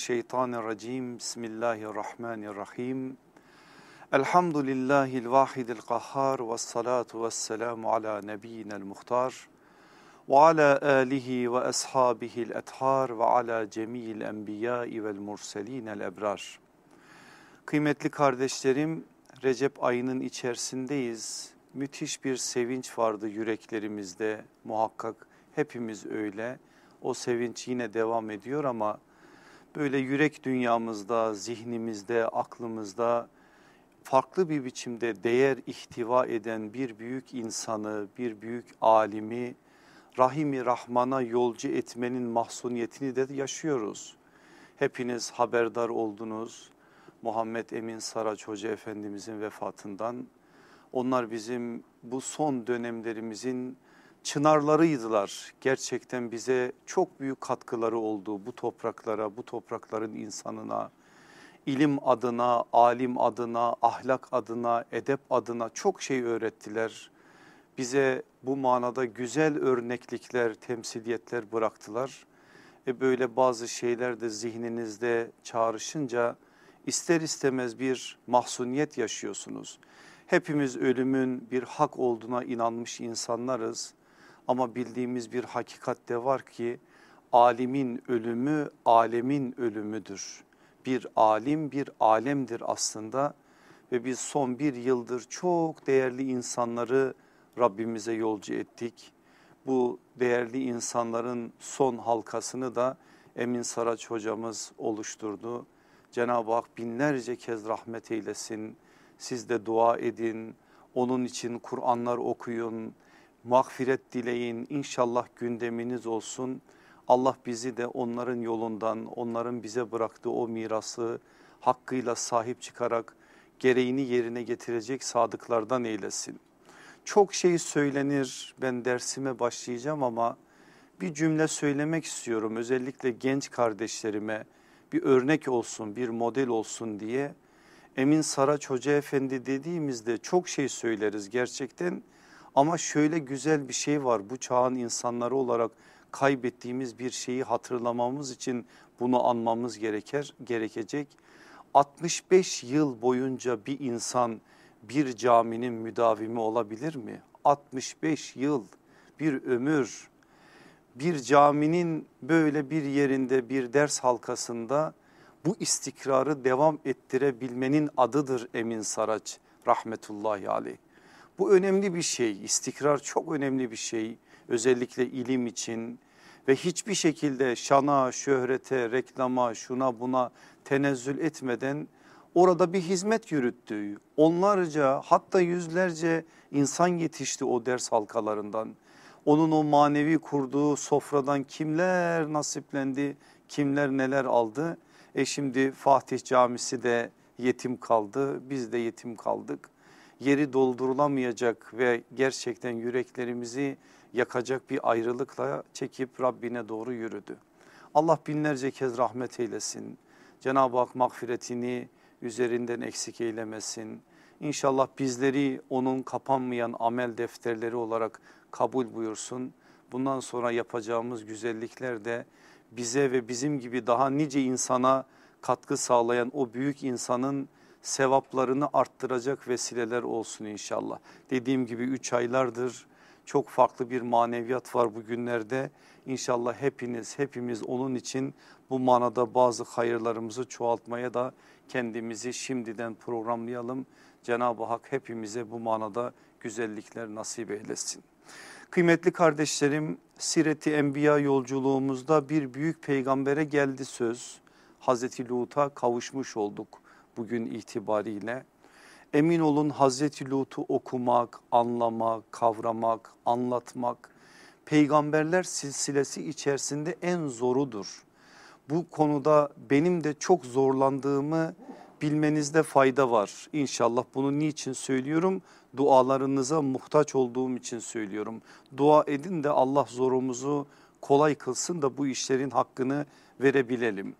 Mineşşeytanirracim. Bismillahirrahmanirrahim. Elhamdülillahil vahidil kahhar ve salatu ve selamu ala nebiyyinel muhtar ve ala alihi ve ashabihil ethar ve ala cemil enbiyai vel murselinel ebrar. Kıymetli kardeşlerim Recep ayının içerisindeyiz. Müthiş bir sevinç vardı yüreklerimizde muhakkak hepimiz öyle. O sevinç yine devam ediyor ama böyle yürek dünyamızda, zihnimizde, aklımızda farklı bir biçimde değer ihtiva eden bir büyük insanı, bir büyük alimi Rahimi Rahman'a yolcu etmenin mahsuniyetini de yaşıyoruz. Hepiniz haberdar oldunuz Muhammed Emin Saraç Hoca Efendimizin vefatından. Onlar bizim bu son dönemlerimizin çınarlarıydılar. Gerçekten bize çok büyük katkıları oldu bu topraklara, bu toprakların insanına. ilim adına, alim adına, ahlak adına, edep adına çok şey öğrettiler. Bize bu manada güzel örneklikler, temsiliyetler bıraktılar. E böyle bazı şeyler de zihninizde çağrışınca ister istemez bir mahsuniyet yaşıyorsunuz. Hepimiz ölümün bir hak olduğuna inanmış insanlarız. Ama bildiğimiz bir hakikat de var ki alimin ölümü alemin ölümüdür. Bir alim bir alemdir aslında ve biz son bir yıldır çok değerli insanları Rabbimize yolcu ettik. Bu değerli insanların son halkasını da Emin Saraç hocamız oluşturdu. Cenab-ı Hak binlerce kez rahmet eylesin. Siz de dua edin. Onun için Kur'anlar okuyun mağfiret dileyin inşallah gündeminiz olsun. Allah bizi de onların yolundan onların bize bıraktığı o mirası hakkıyla sahip çıkarak gereğini yerine getirecek sadıklardan eylesin. Çok şey söylenir ben dersime başlayacağım ama bir cümle söylemek istiyorum özellikle genç kardeşlerime bir örnek olsun bir model olsun diye. Emin Saraç Hoca Efendi dediğimizde çok şey söyleriz gerçekten ama şöyle güzel bir şey var bu çağın insanları olarak kaybettiğimiz bir şeyi hatırlamamız için bunu anmamız gereker, gerekecek. 65 yıl boyunca bir insan bir caminin müdavimi olabilir mi? 65 yıl bir ömür bir caminin böyle bir yerinde bir ders halkasında bu istikrarı devam ettirebilmenin adıdır Emin Saraç rahmetullahi aleyh. Bu önemli bir şey istikrar çok önemli bir şey özellikle ilim için ve hiçbir şekilde şana, şöhrete, reklama, şuna buna tenezzül etmeden orada bir hizmet yürüttü. Onlarca hatta yüzlerce insan yetişti o ders halkalarından. Onun o manevi kurduğu sofradan kimler nasiplendi, kimler neler aldı. E şimdi Fatih Camisi de yetim kaldı, biz de yetim kaldık yeri doldurulamayacak ve gerçekten yüreklerimizi yakacak bir ayrılıkla çekip Rabbine doğru yürüdü. Allah binlerce kez rahmet eylesin. Cenab-ı Hak mağfiretini üzerinden eksik eylemesin. İnşallah bizleri onun kapanmayan amel defterleri olarak kabul buyursun. Bundan sonra yapacağımız güzellikler de bize ve bizim gibi daha nice insana katkı sağlayan o büyük insanın sevaplarını arttıracak vesileler olsun inşallah. Dediğim gibi 3 aylardır çok farklı bir maneviyat var bugünlerde. İnşallah hepiniz hepimiz onun için bu manada bazı hayırlarımızı çoğaltmaya da kendimizi şimdiden programlayalım. Cenab-ı Hak hepimize bu manada güzellikler nasip eylesin. Kıymetli kardeşlerim Sireti Enbiya yolculuğumuzda bir büyük peygambere geldi söz. Hazreti Lut'a kavuşmuş olduk bugün itibariyle. Emin olun Hazreti Lut'u okumak, anlamak, kavramak, anlatmak peygamberler silsilesi içerisinde en zorudur. Bu konuda benim de çok zorlandığımı bilmenizde fayda var. İnşallah bunu niçin söylüyorum? Dualarınıza muhtaç olduğum için söylüyorum. Dua edin de Allah zorumuzu kolay kılsın da bu işlerin hakkını verebilelim.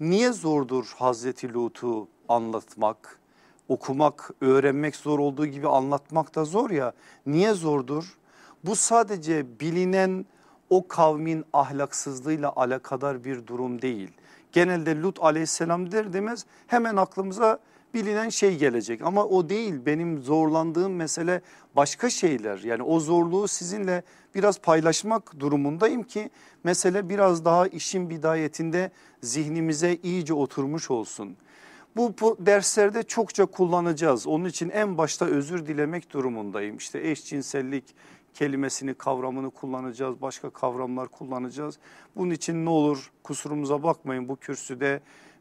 Niye zordur Hazreti Lut'u anlatmak, okumak, öğrenmek zor olduğu gibi anlatmak da zor ya. Niye zordur? Bu sadece bilinen o kavmin ahlaksızlığıyla alakadar bir durum değil. Genelde Lut aleyhisselam der demez hemen aklımıza bilinen şey gelecek ama o değil benim zorlandığım mesele başka şeyler yani o zorluğu sizinle biraz paylaşmak durumundayım ki mesele biraz daha işin bidayetinde zihnimize iyice oturmuş olsun. Bu, derslerde çokça kullanacağız onun için en başta özür dilemek durumundayım işte eşcinsellik kelimesini kavramını kullanacağız başka kavramlar kullanacağız. Bunun için ne olur kusurumuza bakmayın bu kürsüde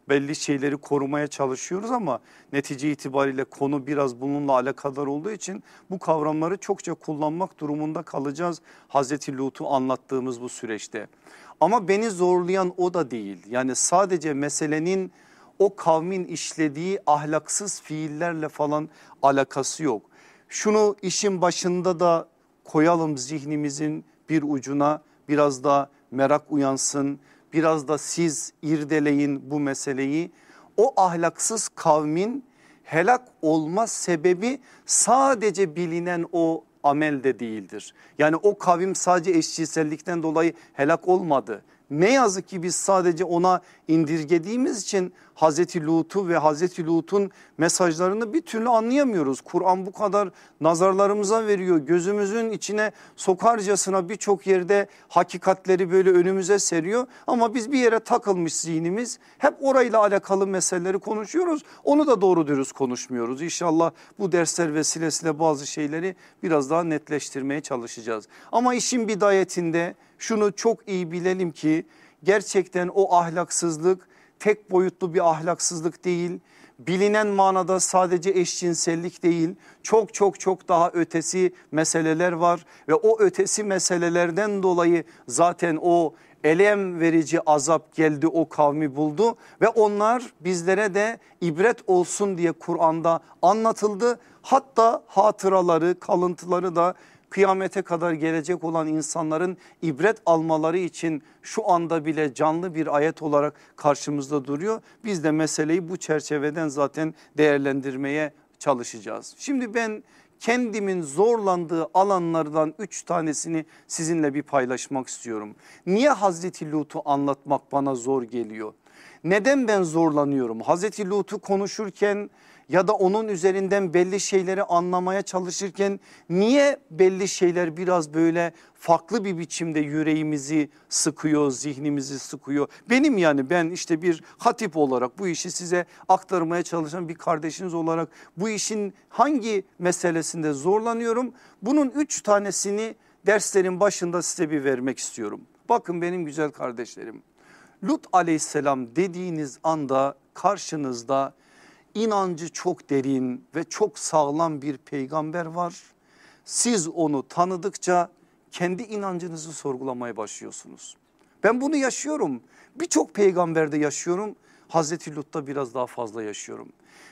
belli şeyleri korumaya çalışıyoruz ama netice itibariyle konu biraz bununla alakadar olduğu için bu kavramları çokça kullanmak durumunda kalacağız. Hazreti Lut'u anlattığımız bu süreçte. Ama beni zorlayan o da değil. Yani sadece meselenin o kavmin işlediği ahlaksız fiillerle falan alakası yok. Şunu işin başında da koyalım zihnimizin bir ucuna biraz da merak uyansın biraz da siz irdeleyin bu meseleyi. O ahlaksız kavmin helak olma sebebi sadece bilinen o amel de değildir. Yani o kavim sadece eşcinsellikten dolayı helak olmadı. Ne yazık ki biz sadece ona indirgediğimiz için Hazreti Lut'u ve Hazreti Lut'un mesajlarını bir türlü anlayamıyoruz. Kur'an bu kadar nazarlarımıza veriyor. Gözümüzün içine sokarcasına birçok yerde hakikatleri böyle önümüze seriyor. Ama biz bir yere takılmış zihnimiz hep orayla alakalı meseleleri konuşuyoruz. Onu da doğru dürüst konuşmuyoruz. İnşallah bu dersler vesilesiyle bazı şeyleri biraz daha netleştirmeye çalışacağız. Ama işin bidayetinde şunu çok iyi bilelim ki gerçekten o ahlaksızlık tek boyutlu bir ahlaksızlık değil. Bilinen manada sadece eşcinsellik değil çok çok çok daha ötesi meseleler var ve o ötesi meselelerden dolayı zaten o elem verici azap geldi o kavmi buldu ve onlar bizlere de ibret olsun diye Kur'an'da anlatıldı. Hatta hatıraları kalıntıları da kıyamete kadar gelecek olan insanların ibret almaları için şu anda bile canlı bir ayet olarak karşımızda duruyor. Biz de meseleyi bu çerçeveden zaten değerlendirmeye çalışacağız. Şimdi ben kendimin zorlandığı alanlardan üç tanesini sizinle bir paylaşmak istiyorum. Niye Hazreti Lut'u anlatmak bana zor geliyor? Neden ben zorlanıyorum? Hazreti Lut'u konuşurken ya da onun üzerinden belli şeyleri anlamaya çalışırken niye belli şeyler biraz böyle farklı bir biçimde yüreğimizi sıkıyor, zihnimizi sıkıyor. Benim yani ben işte bir hatip olarak bu işi size aktarmaya çalışan bir kardeşiniz olarak bu işin hangi meselesinde zorlanıyorum? Bunun üç tanesini derslerin başında size bir vermek istiyorum. Bakın benim güzel kardeşlerim. Lut aleyhisselam dediğiniz anda karşınızda inancı çok derin ve çok sağlam bir peygamber var. Siz onu tanıdıkça kendi inancınızı sorgulamaya başlıyorsunuz. Ben bunu yaşıyorum. Birçok peygamberde yaşıyorum. Hazreti Lut'ta biraz daha fazla yaşıyorum.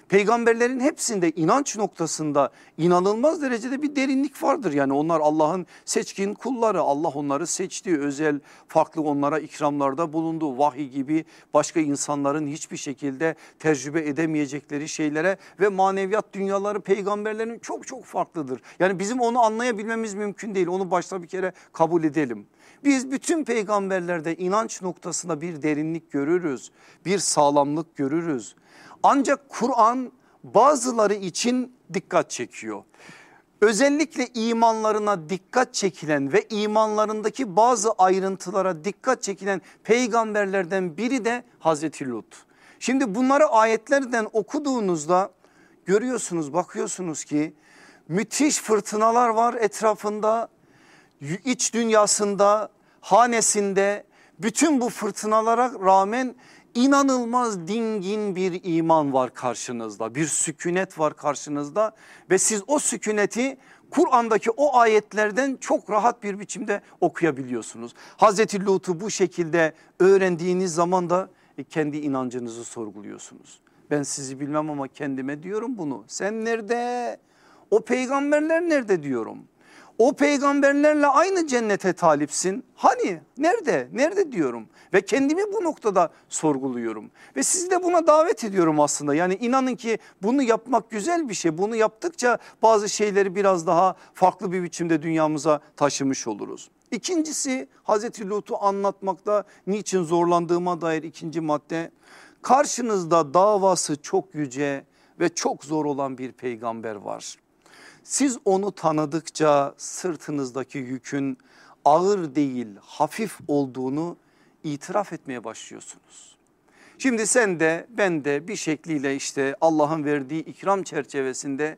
Peygamberlerin hepsinde inanç noktasında inanılmaz derecede bir derinlik vardır. Yani onlar Allah'ın seçkin kulları Allah onları seçti özel farklı onlara ikramlarda bulundu. Vahiy gibi başka insanların hiçbir şekilde tecrübe edemeyecekleri şeylere ve maneviyat dünyaları peygamberlerin çok çok farklıdır. Yani bizim onu anlayabilmemiz mümkün değil onu başta bir kere kabul edelim. Biz bütün peygamberlerde inanç noktasında bir derinlik görürüz bir sağlamlık görürüz. Ancak Kur'an bazıları için dikkat çekiyor. Özellikle imanlarına dikkat çekilen ve imanlarındaki bazı ayrıntılara dikkat çekilen peygamberlerden biri de Hazreti Lut. Şimdi bunları ayetlerden okuduğunuzda görüyorsunuz bakıyorsunuz ki müthiş fırtınalar var etrafında iç dünyasında hanesinde bütün bu fırtınalara rağmen inanılmaz dingin bir iman var karşınızda bir sükunet var karşınızda ve siz o sükuneti Kur'an'daki o ayetlerden çok rahat bir biçimde okuyabiliyorsunuz. Hazreti Lut'u bu şekilde öğrendiğiniz zaman da e, kendi inancınızı sorguluyorsunuz. Ben sizi bilmem ama kendime diyorum bunu. Sen nerede? O peygamberler nerede diyorum. O peygamberlerle aynı cennete talipsin. Hani nerede nerede diyorum ve kendimi bu noktada sorguluyorum. Ve sizi de buna davet ediyorum aslında. Yani inanın ki bunu yapmak güzel bir şey. Bunu yaptıkça bazı şeyleri biraz daha farklı bir biçimde dünyamıza taşımış oluruz. İkincisi Hazreti Lut'u anlatmakta niçin zorlandığıma dair ikinci madde. Karşınızda davası çok yüce ve çok zor olan bir peygamber var. Siz onu tanıdıkça sırtınızdaki yükün ağır değil hafif olduğunu itiraf etmeye başlıyorsunuz. Şimdi sen de ben de bir şekliyle işte Allah'ın verdiği ikram çerçevesinde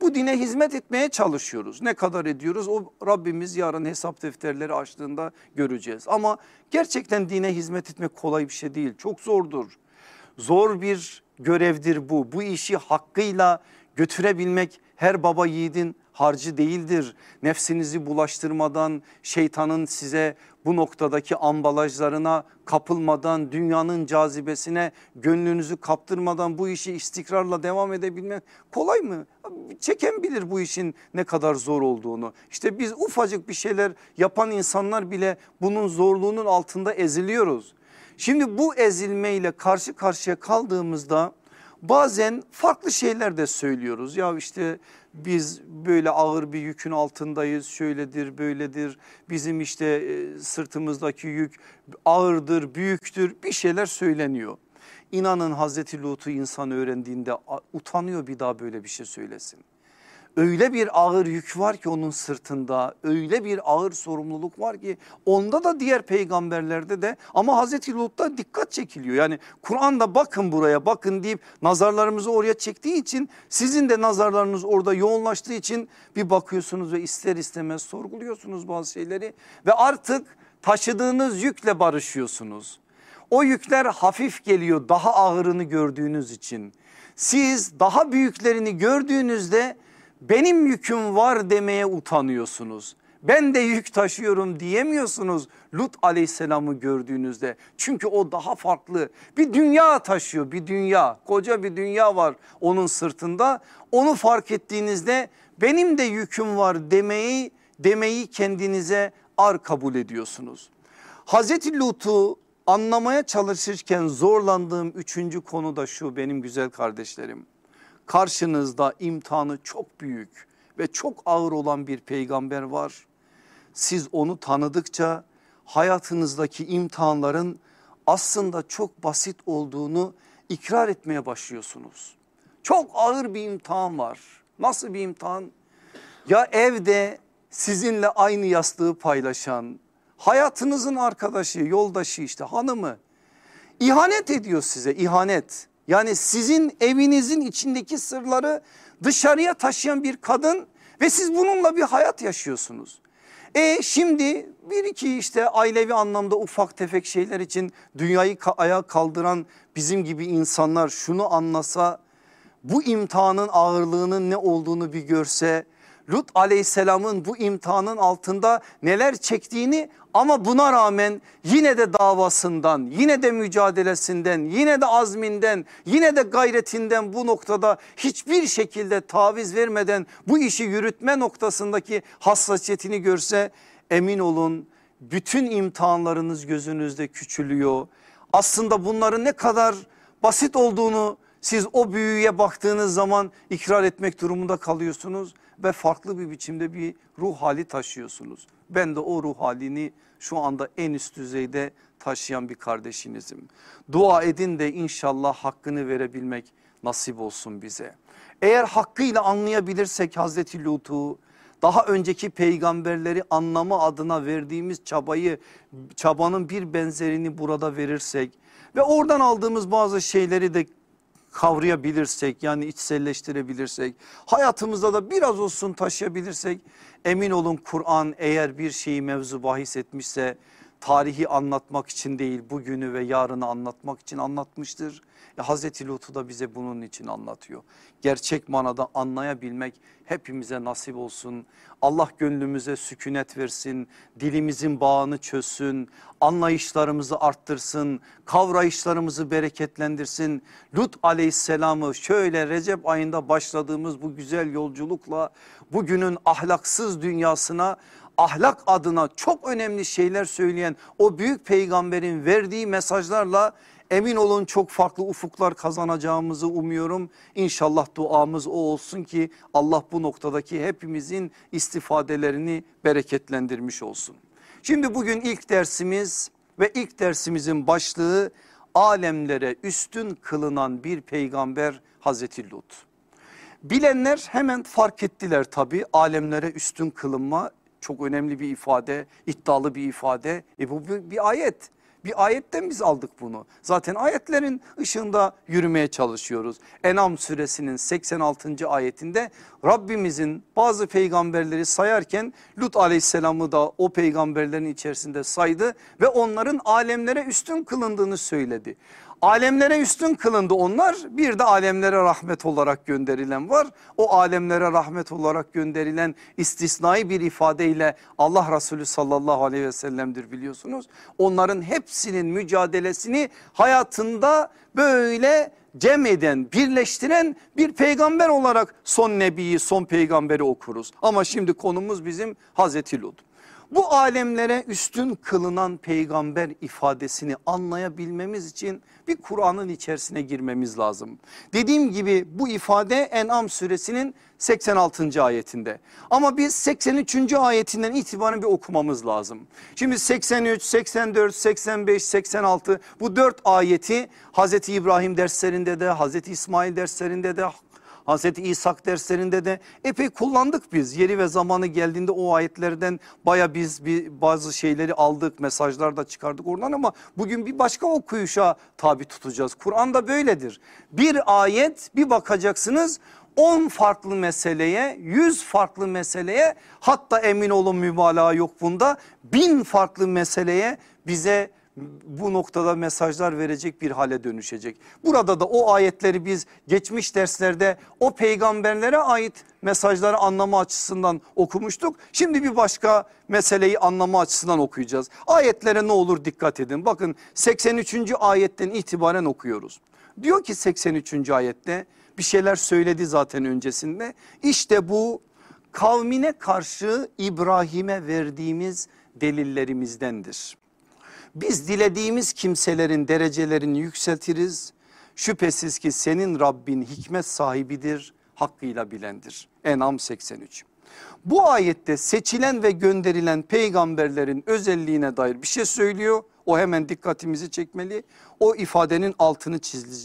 bu dine hizmet etmeye çalışıyoruz. Ne kadar ediyoruz o Rabbimiz yarın hesap defterleri açtığında göreceğiz. Ama gerçekten dine hizmet etmek kolay bir şey değil çok zordur. Zor bir görevdir bu. Bu işi hakkıyla götürebilmek her baba yiğidin harcı değildir. Nefsinizi bulaştırmadan şeytanın size bu noktadaki ambalajlarına kapılmadan dünyanın cazibesine gönlünüzü kaptırmadan bu işi istikrarla devam edebilmek kolay mı? Çeken bilir bu işin ne kadar zor olduğunu. İşte biz ufacık bir şeyler yapan insanlar bile bunun zorluğunun altında eziliyoruz. Şimdi bu ezilmeyle karşı karşıya kaldığımızda bazen farklı şeyler de söylüyoruz. Ya işte biz böyle ağır bir yükün altındayız şöyledir böyledir bizim işte e, sırtımızdaki yük ağırdır büyüktür bir şeyler söyleniyor. İnanın Hazreti Lut'u insan öğrendiğinde utanıyor bir daha böyle bir şey söylesin öyle bir ağır yük var ki onun sırtında öyle bir ağır sorumluluk var ki onda da diğer peygamberlerde de ama Hazreti Lut'ta dikkat çekiliyor. Yani Kur'an'da bakın buraya bakın deyip nazarlarımızı oraya çektiği için sizin de nazarlarınız orada yoğunlaştığı için bir bakıyorsunuz ve ister istemez sorguluyorsunuz bazı şeyleri ve artık taşıdığınız yükle barışıyorsunuz. O yükler hafif geliyor daha ağırını gördüğünüz için. Siz daha büyüklerini gördüğünüzde benim yüküm var demeye utanıyorsunuz. Ben de yük taşıyorum diyemiyorsunuz Lut aleyhisselamı gördüğünüzde. Çünkü o daha farklı bir dünya taşıyor bir dünya koca bir dünya var onun sırtında. Onu fark ettiğinizde benim de yüküm var demeyi demeyi kendinize ar kabul ediyorsunuz. Hazreti Lut'u anlamaya çalışırken zorlandığım üçüncü konu da şu benim güzel kardeşlerim karşınızda imtihanı çok büyük ve çok ağır olan bir peygamber var. Siz onu tanıdıkça hayatınızdaki imtihanların aslında çok basit olduğunu ikrar etmeye başlıyorsunuz. Çok ağır bir imtihan var. Nasıl bir imtihan? Ya evde sizinle aynı yastığı paylaşan hayatınızın arkadaşı, yoldaşı işte hanımı ihanet ediyor size ihanet. Yani sizin evinizin içindeki sırları dışarıya taşıyan bir kadın ve siz bununla bir hayat yaşıyorsunuz. E şimdi bir iki işte ailevi anlamda ufak tefek şeyler için dünyayı ayağa kaldıran bizim gibi insanlar şunu anlasa bu imtihanın ağırlığının ne olduğunu bir görse Lut aleyhisselamın bu imtihanın altında neler çektiğini ama buna rağmen yine de davasından, yine de mücadelesinden, yine de azminden, yine de gayretinden bu noktada hiçbir şekilde taviz vermeden bu işi yürütme noktasındaki hassasiyetini görse emin olun bütün imtihanlarınız gözünüzde küçülüyor. Aslında bunların ne kadar basit olduğunu siz o büyüye baktığınız zaman ikrar etmek durumunda kalıyorsunuz ve farklı bir biçimde bir ruh hali taşıyorsunuz. Ben de o ruh halini şu anda en üst düzeyde taşıyan bir kardeşinizim. Dua edin de inşallah hakkını verebilmek nasip olsun bize. Eğer hakkıyla anlayabilirsek Hazreti Lut'u daha önceki peygamberleri anlama adına verdiğimiz çabayı çabanın bir benzerini burada verirsek ve oradan aldığımız bazı şeyleri de kavrayabilirsek yani içselleştirebilirsek hayatımızda da biraz olsun taşıyabilirsek emin olun Kur'an eğer bir şeyi mevzu bahis etmişse tarihi anlatmak için değil bugünü ve yarını anlatmak için anlatmıştır. E, Hazreti Lut'u da bize bunun için anlatıyor. Gerçek manada anlayabilmek hepimize nasip olsun. Allah gönlümüze sükunet versin, dilimizin bağını çözsün, anlayışlarımızı arttırsın, kavrayışlarımızı bereketlendirsin. Lut aleyhisselamı şöyle Recep ayında başladığımız bu güzel yolculukla bugünün ahlaksız dünyasına ahlak adına çok önemli şeyler söyleyen o büyük peygamberin verdiği mesajlarla emin olun çok farklı ufuklar kazanacağımızı umuyorum. İnşallah duamız o olsun ki Allah bu noktadaki hepimizin istifadelerini bereketlendirmiş olsun. Şimdi bugün ilk dersimiz ve ilk dersimizin başlığı alemlere üstün kılınan bir peygamber Hazreti Lut. Bilenler hemen fark ettiler tabi alemlere üstün kılınma çok önemli bir ifade, iddialı bir ifade. E bu bir, bir ayet. Bir ayetten biz aldık bunu. Zaten ayetlerin ışığında yürümeye çalışıyoruz. Enam suresinin 86. ayetinde Rabbimizin bazı peygamberleri sayarken Lut aleyhisselamı da o peygamberlerin içerisinde saydı ve onların alemlere üstün kılındığını söyledi. Alemlere üstün kılındı onlar bir de alemlere rahmet olarak gönderilen var. O alemlere rahmet olarak gönderilen istisnai bir ifadeyle Allah Resulü sallallahu aleyhi ve sellem'dir biliyorsunuz. Onların hepsinin mücadelesini hayatında böyle cem eden birleştiren bir peygamber olarak son nebiyi son peygamberi okuruz. Ama şimdi konumuz bizim Hazreti Lut. Bu alemlere üstün kılınan peygamber ifadesini anlayabilmemiz için bir Kur'an'ın içerisine girmemiz lazım. Dediğim gibi bu ifade En'am suresinin 86. ayetinde. Ama biz 83. ayetinden itibaren bir okumamız lazım. Şimdi 83, 84, 85, 86 bu dört ayeti Hazreti İbrahim derslerinde de Hazreti İsmail derslerinde de Hazreti İshak derslerinde de epey kullandık biz. Yeri ve zamanı geldiğinde o ayetlerden baya biz bir, bazı şeyleri aldık mesajlar da çıkardık oradan ama bugün bir başka okuyuşa tabi tutacağız. Kur'an'da böyledir. Bir ayet bir bakacaksınız 10 farklı meseleye 100 farklı meseleye hatta emin olun mübalağa yok bunda bin farklı meseleye bize bu noktada mesajlar verecek bir hale dönüşecek. Burada da o ayetleri biz geçmiş derslerde o peygamberlere ait mesajları anlama açısından okumuştuk. Şimdi bir başka meseleyi anlama açısından okuyacağız. Ayetlere ne olur dikkat edin. Bakın 83. ayetten itibaren okuyoruz. Diyor ki 83. ayette bir şeyler söyledi zaten öncesinde. İşte bu kavmine karşı İbrahim'e verdiğimiz delillerimizdendir. Biz dilediğimiz kimselerin derecelerini yükseltiriz. Şüphesiz ki senin Rabbin hikmet sahibidir, hakkıyla bilendir. Enam 83. Bu ayette seçilen ve gönderilen peygamberlerin özelliğine dair bir şey söylüyor. O hemen dikkatimizi çekmeli. O ifadenin altını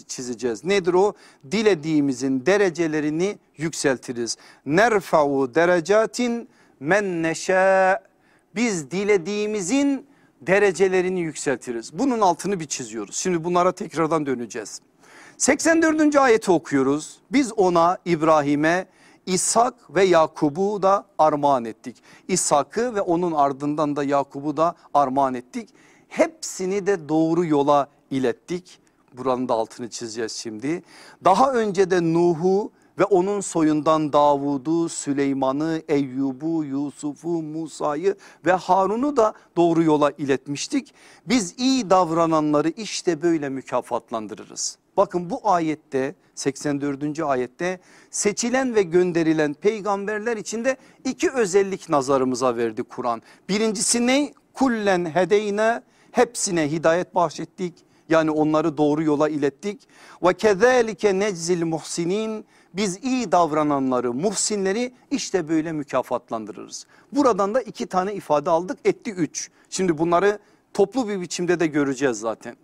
çizeceğiz. Nedir o? Dilediğimizin derecelerini yükseltiriz. Nerfa'u derecatin men neşe. Biz dilediğimizin derecelerini yükseltiriz. Bunun altını bir çiziyoruz. Şimdi bunlara tekrardan döneceğiz. 84. ayeti okuyoruz. Biz ona İbrahim'e İshak ve Yakub'u da armağan ettik. İshak'ı ve onun ardından da Yakub'u da armağan ettik. Hepsini de doğru yola ilettik. Buranın da altını çizeceğiz şimdi. Daha önce de Nuh'u ve onun soyundan Davud'u, Süleyman'ı, Eyyub'u, Yusuf'u, Musa'yı ve Harun'u da doğru yola iletmiştik. Biz iyi davrananları işte böyle mükafatlandırırız. Bakın bu ayette 84. ayette seçilen ve gönderilen peygamberler içinde iki özellik nazarımıza verdi Kur'an. Birincisi ne? Kullen hedeyne hepsine hidayet bahşettik. Yani onları doğru yola ilettik. Ve kezalike neczil muhsinin biz iyi davrananları, muhsinleri işte böyle mükafatlandırırız. Buradan da iki tane ifade aldık etti üç. Şimdi bunları toplu bir biçimde de göreceğiz zaten.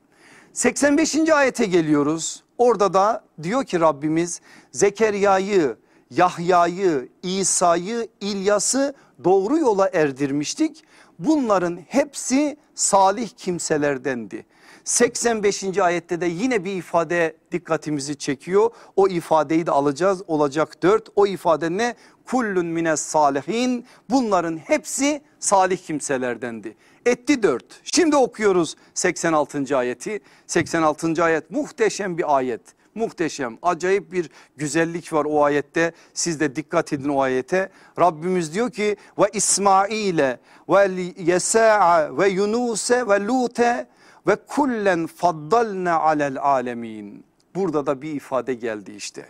85. ayete geliyoruz. Orada da diyor ki Rabbimiz Zekeriya'yı, Yahya'yı, İsa'yı, İlyas'ı doğru yola erdirmiştik. Bunların hepsi salih kimselerdendi. 85. ayette de yine bir ifade dikkatimizi çekiyor. O ifadeyi de alacağız olacak 4. O ifade ne? Kullun mines salihin bunların hepsi salih kimselerdendi. Etti 4. Şimdi okuyoruz 86. ayeti. 86. ayet muhteşem bir ayet muhteşem acayip bir güzellik var o ayette siz de dikkat edin o ayete Rabbimiz diyor ki ve İsmail'e ve Yesa'a ve Yunus'e ve Lut'e ve kullen faddalne alel alemin. Burada da bir ifade geldi işte.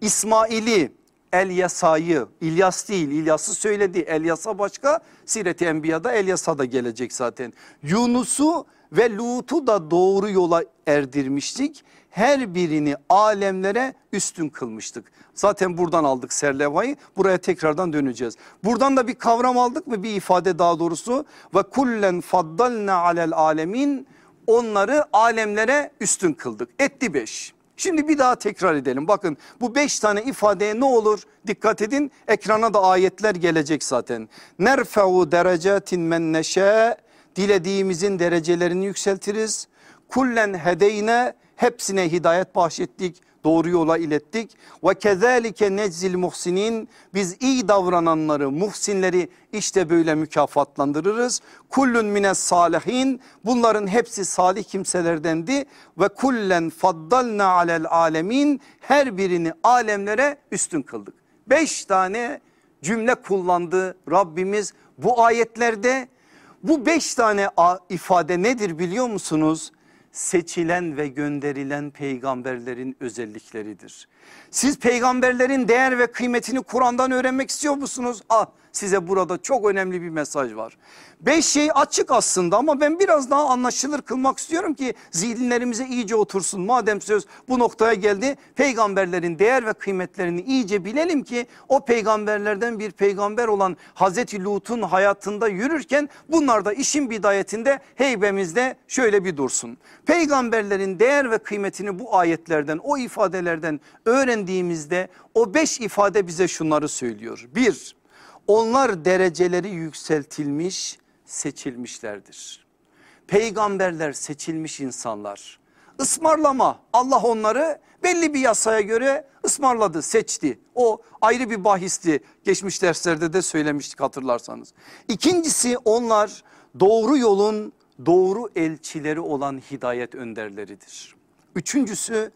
İsmail'i Elyasa'yı İlyas değil İlyas'ı söyledi. Elyas'a başka Siret-i Enbiya'da Elyas'a da gelecek zaten. Yunus'u ve Lut'u da doğru yola erdirmiştik. Her birini alemlere üstün kılmıştık. Zaten buradan aldık serlevayı buraya tekrardan döneceğiz. Buradan da bir kavram aldık mı bir ifade daha doğrusu. Ve kullen faddalna alel alemin onları alemlere üstün kıldık. Etti beş. Şimdi bir daha tekrar edelim. Bakın bu beş tane ifadeye ne olur? Dikkat edin. Ekrana da ayetler gelecek zaten. Nerfe'u derecetin men neşe. Dilediğimizin derecelerini yükseltiriz. Kullen hedeyne. Hepsine hidayet bahşettik doğru yola ilettik. Ve kezalike nezzil muhsinin biz iyi davrananları muhsinleri işte böyle mükafatlandırırız. Kullun mines salihin bunların hepsi salih kimselerdendi ve kullen faddalna alel alemin her birini alemlere üstün kıldık. Beş tane cümle kullandı Rabbimiz bu ayetlerde. Bu beş tane ifade nedir biliyor musunuz? Seçilen ve gönderilen peygamberlerin özellikleridir. Siz peygamberlerin değer ve kıymetini Kur'an'dan öğrenmek istiyor musunuz? Ah size burada çok önemli bir mesaj var. Beş şey açık aslında ama ben biraz daha anlaşılır kılmak istiyorum ki zihinlerimize iyice otursun. Madem söz bu noktaya geldi peygamberlerin değer ve kıymetlerini iyice bilelim ki o peygamberlerden bir peygamber olan Hazreti Lut'un hayatında yürürken bunlar da işin bidayetinde heybemizde şöyle bir dursun. Peygamberlerin değer ve kıymetini bu ayetlerden o ifadelerden öğrendiğimizde o beş ifade bize şunları söylüyor. Bir onlar dereceleri yükseltilmiş seçilmişlerdir. Peygamberler seçilmiş insanlar. Ismarlama Allah onları belli bir yasaya göre ısmarladı seçti. O ayrı bir bahisti geçmiş derslerde de söylemiştik hatırlarsanız. İkincisi onlar doğru yolun doğru elçileri olan hidayet önderleridir. Üçüncüsü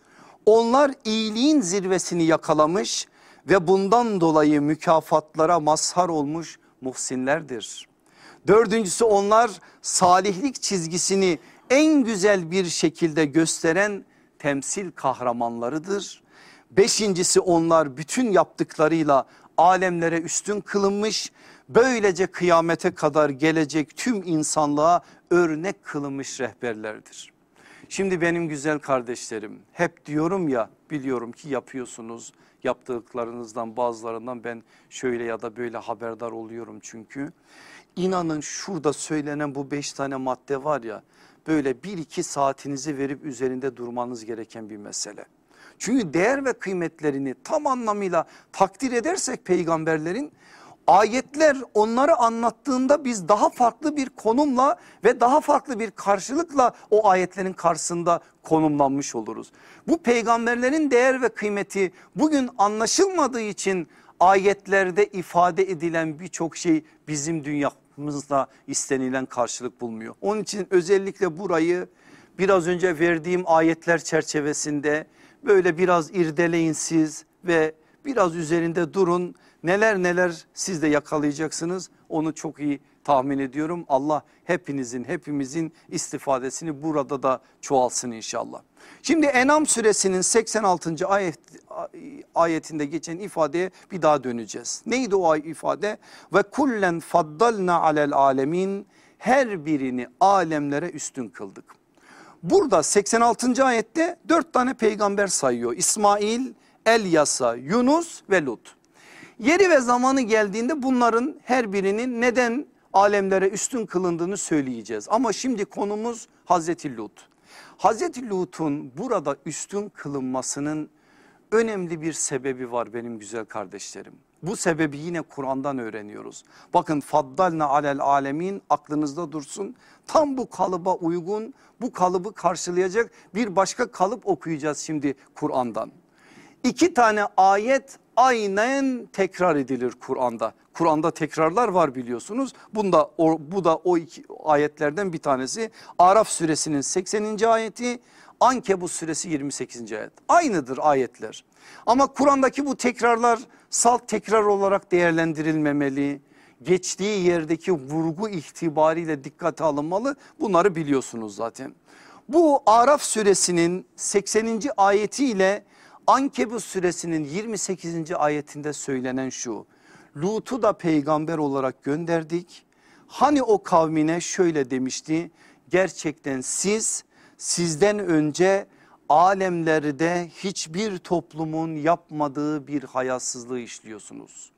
onlar iyiliğin zirvesini yakalamış ve bundan dolayı mükafatlara mazhar olmuş muhsinlerdir. Dördüncüsü onlar salihlik çizgisini en güzel bir şekilde gösteren temsil kahramanlarıdır. Beşincisi onlar bütün yaptıklarıyla alemlere üstün kılınmış böylece kıyamete kadar gelecek tüm insanlığa örnek kılınmış rehberlerdir. Şimdi benim güzel kardeşlerim hep diyorum ya biliyorum ki yapıyorsunuz yaptıklarınızdan bazılarından ben şöyle ya da böyle haberdar oluyorum çünkü. İnanın şurada söylenen bu beş tane madde var ya böyle bir iki saatinizi verip üzerinde durmanız gereken bir mesele. Çünkü değer ve kıymetlerini tam anlamıyla takdir edersek peygamberlerin ayetler onları anlattığında biz daha farklı bir konumla ve daha farklı bir karşılıkla o ayetlerin karşısında konumlanmış oluruz. Bu peygamberlerin değer ve kıymeti bugün anlaşılmadığı için ayetlerde ifade edilen birçok şey bizim dünyamızda istenilen karşılık bulmuyor. Onun için özellikle burayı biraz önce verdiğim ayetler çerçevesinde böyle biraz irdeleyin siz ve biraz üzerinde durun neler neler siz de yakalayacaksınız onu çok iyi tahmin ediyorum. Allah hepinizin hepimizin istifadesini burada da çoğalsın inşallah. Şimdi Enam suresinin 86. ayet, ayetinde geçen ifadeye bir daha döneceğiz. Neydi o ifade? Ve kullen faddalna alel alemin her birini alemlere üstün kıldık. Burada 86. ayette dört tane peygamber sayıyor. İsmail, Elyasa, Yunus ve Lut. Yeri ve zamanı geldiğinde bunların her birinin neden alemlere üstün kılındığını söyleyeceğiz. Ama şimdi konumuz Hazreti Lut. Hazreti Lut'un burada üstün kılınmasının önemli bir sebebi var benim güzel kardeşlerim. Bu sebebi yine Kur'an'dan öğreniyoruz. Bakın faddalna alel alemin aklınızda dursun. Tam bu kalıba uygun bu kalıbı karşılayacak bir başka kalıp okuyacağız şimdi Kur'an'dan. İki tane ayet aynen tekrar edilir Kur'an'da. Kur'an'da tekrarlar var biliyorsunuz. Bunda o, bu da o iki ayetlerden bir tanesi. Araf suresinin 80. ayeti, Ankebut suresi 28. ayet. Aynıdır ayetler. Ama Kur'an'daki bu tekrarlar salt tekrar olarak değerlendirilmemeli. Geçtiği yerdeki vurgu itibariyle dikkate alınmalı. Bunları biliyorsunuz zaten. Bu Araf suresinin 80. ayetiyle Ankebut suresinin 28. ayetinde söylenen şu. Lut'u da peygamber olarak gönderdik. Hani o kavmine şöyle demişti. Gerçekten siz sizden önce alemlerde hiçbir toplumun yapmadığı bir hayasızlığı işliyorsunuz.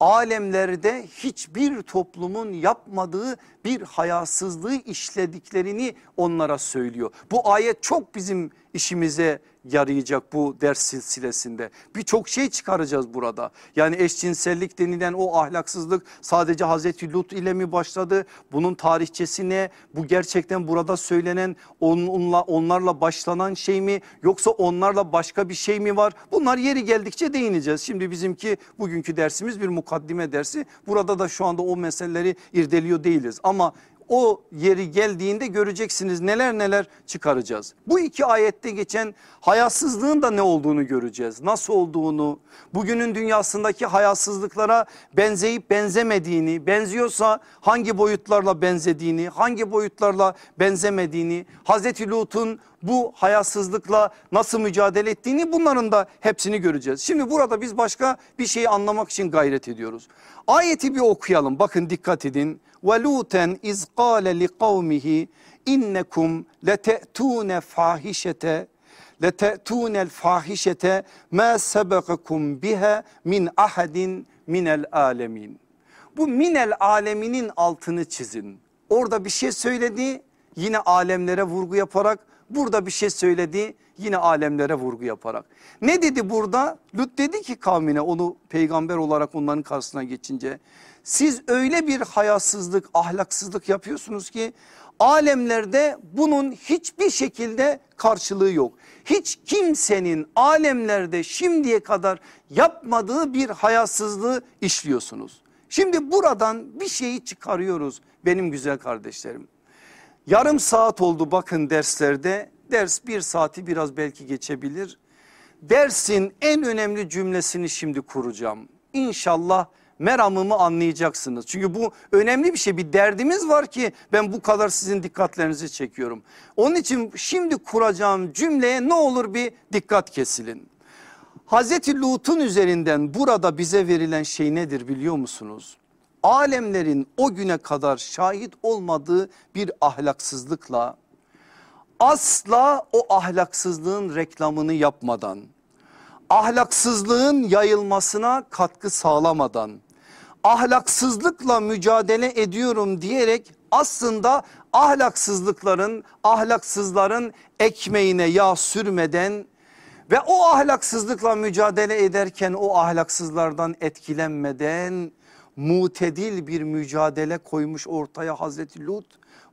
Alemlerde hiçbir toplumun yapmadığı bir hayasızlığı işlediklerini onlara söylüyor. Bu ayet çok bizim işimize yarayacak bu ders silsilesinde. Birçok şey çıkaracağız burada. Yani eşcinsellik denilen o ahlaksızlık sadece Hazreti Lut ile mi başladı? Bunun tarihçesi ne? Bu gerçekten burada söylenen onunla, onlarla başlanan şey mi? Yoksa onlarla başka bir şey mi var? Bunlar yeri geldikçe değineceğiz. Şimdi bizimki bugünkü dersimiz bir mukaddime dersi. Burada da şu anda o meseleleri irdeliyor değiliz. Ama o yeri geldiğinde göreceksiniz neler neler çıkaracağız. Bu iki ayette geçen hayasızlığın da ne olduğunu göreceğiz. Nasıl olduğunu, bugünün dünyasındaki hayasızlıklara benzeyip benzemediğini, benziyorsa hangi boyutlarla benzediğini, hangi boyutlarla benzemediğini, Hazreti Lut'un bu hayasızlıkla nasıl mücadele ettiğini bunların da hepsini göreceğiz. Şimdi burada biz başka bir şeyi anlamak için gayret ediyoruz. Ayeti bir okuyalım bakın dikkat edin. İz qale li kavmihi innekum lete'tune fahişete lete'tunel fahişete ma sebekakum biha min ahadin minel alemin. Bu minel aleminin altını çizin. Orada bir şey söyledi yine alemlere vurgu yaparak burada bir şey söyledi yine alemlere vurgu yaparak. Ne dedi burada? Lut dedi ki kavmine onu peygamber olarak onların karşısına geçince siz öyle bir hayasızlık ahlaksızlık yapıyorsunuz ki alemlerde bunun hiçbir şekilde karşılığı yok. Hiç kimsenin alemlerde şimdiye kadar yapmadığı bir hayasızlığı işliyorsunuz. Şimdi buradan bir şeyi çıkarıyoruz benim güzel kardeşlerim. Yarım saat oldu bakın derslerde ders bir saati biraz belki geçebilir. Dersin en önemli cümlesini şimdi kuracağım. İnşallah meramımı anlayacaksınız. Çünkü bu önemli bir şey bir derdimiz var ki ben bu kadar sizin dikkatlerinizi çekiyorum. Onun için şimdi kuracağım cümleye ne olur bir dikkat kesilin. Hazreti Lut'un üzerinden burada bize verilen şey nedir biliyor musunuz? Alemlerin o güne kadar şahit olmadığı bir ahlaksızlıkla asla o ahlaksızlığın reklamını yapmadan ahlaksızlığın yayılmasına katkı sağlamadan ahlaksızlıkla mücadele ediyorum diyerek aslında ahlaksızlıkların ahlaksızların ekmeğine yağ sürmeden ve o ahlaksızlıkla mücadele ederken o ahlaksızlardan etkilenmeden mutedil bir mücadele koymuş ortaya Hazreti Lut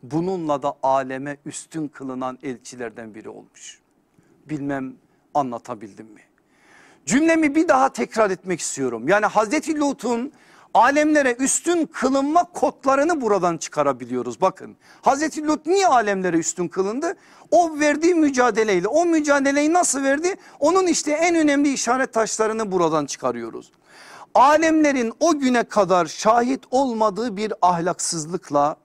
bununla da aleme üstün kılınan elçilerden biri olmuş. Bilmem anlatabildim mi? Cümlemi bir daha tekrar etmek istiyorum. Yani Hazreti Lut'un alemlere üstün kılınma kodlarını buradan çıkarabiliyoruz. Bakın Hazreti Lut niye alemlere üstün kılındı? O verdiği mücadeleyle o mücadeleyi nasıl verdi? Onun işte en önemli işaret taşlarını buradan çıkarıyoruz. Alemlerin o güne kadar şahit olmadığı bir ahlaksızlıkla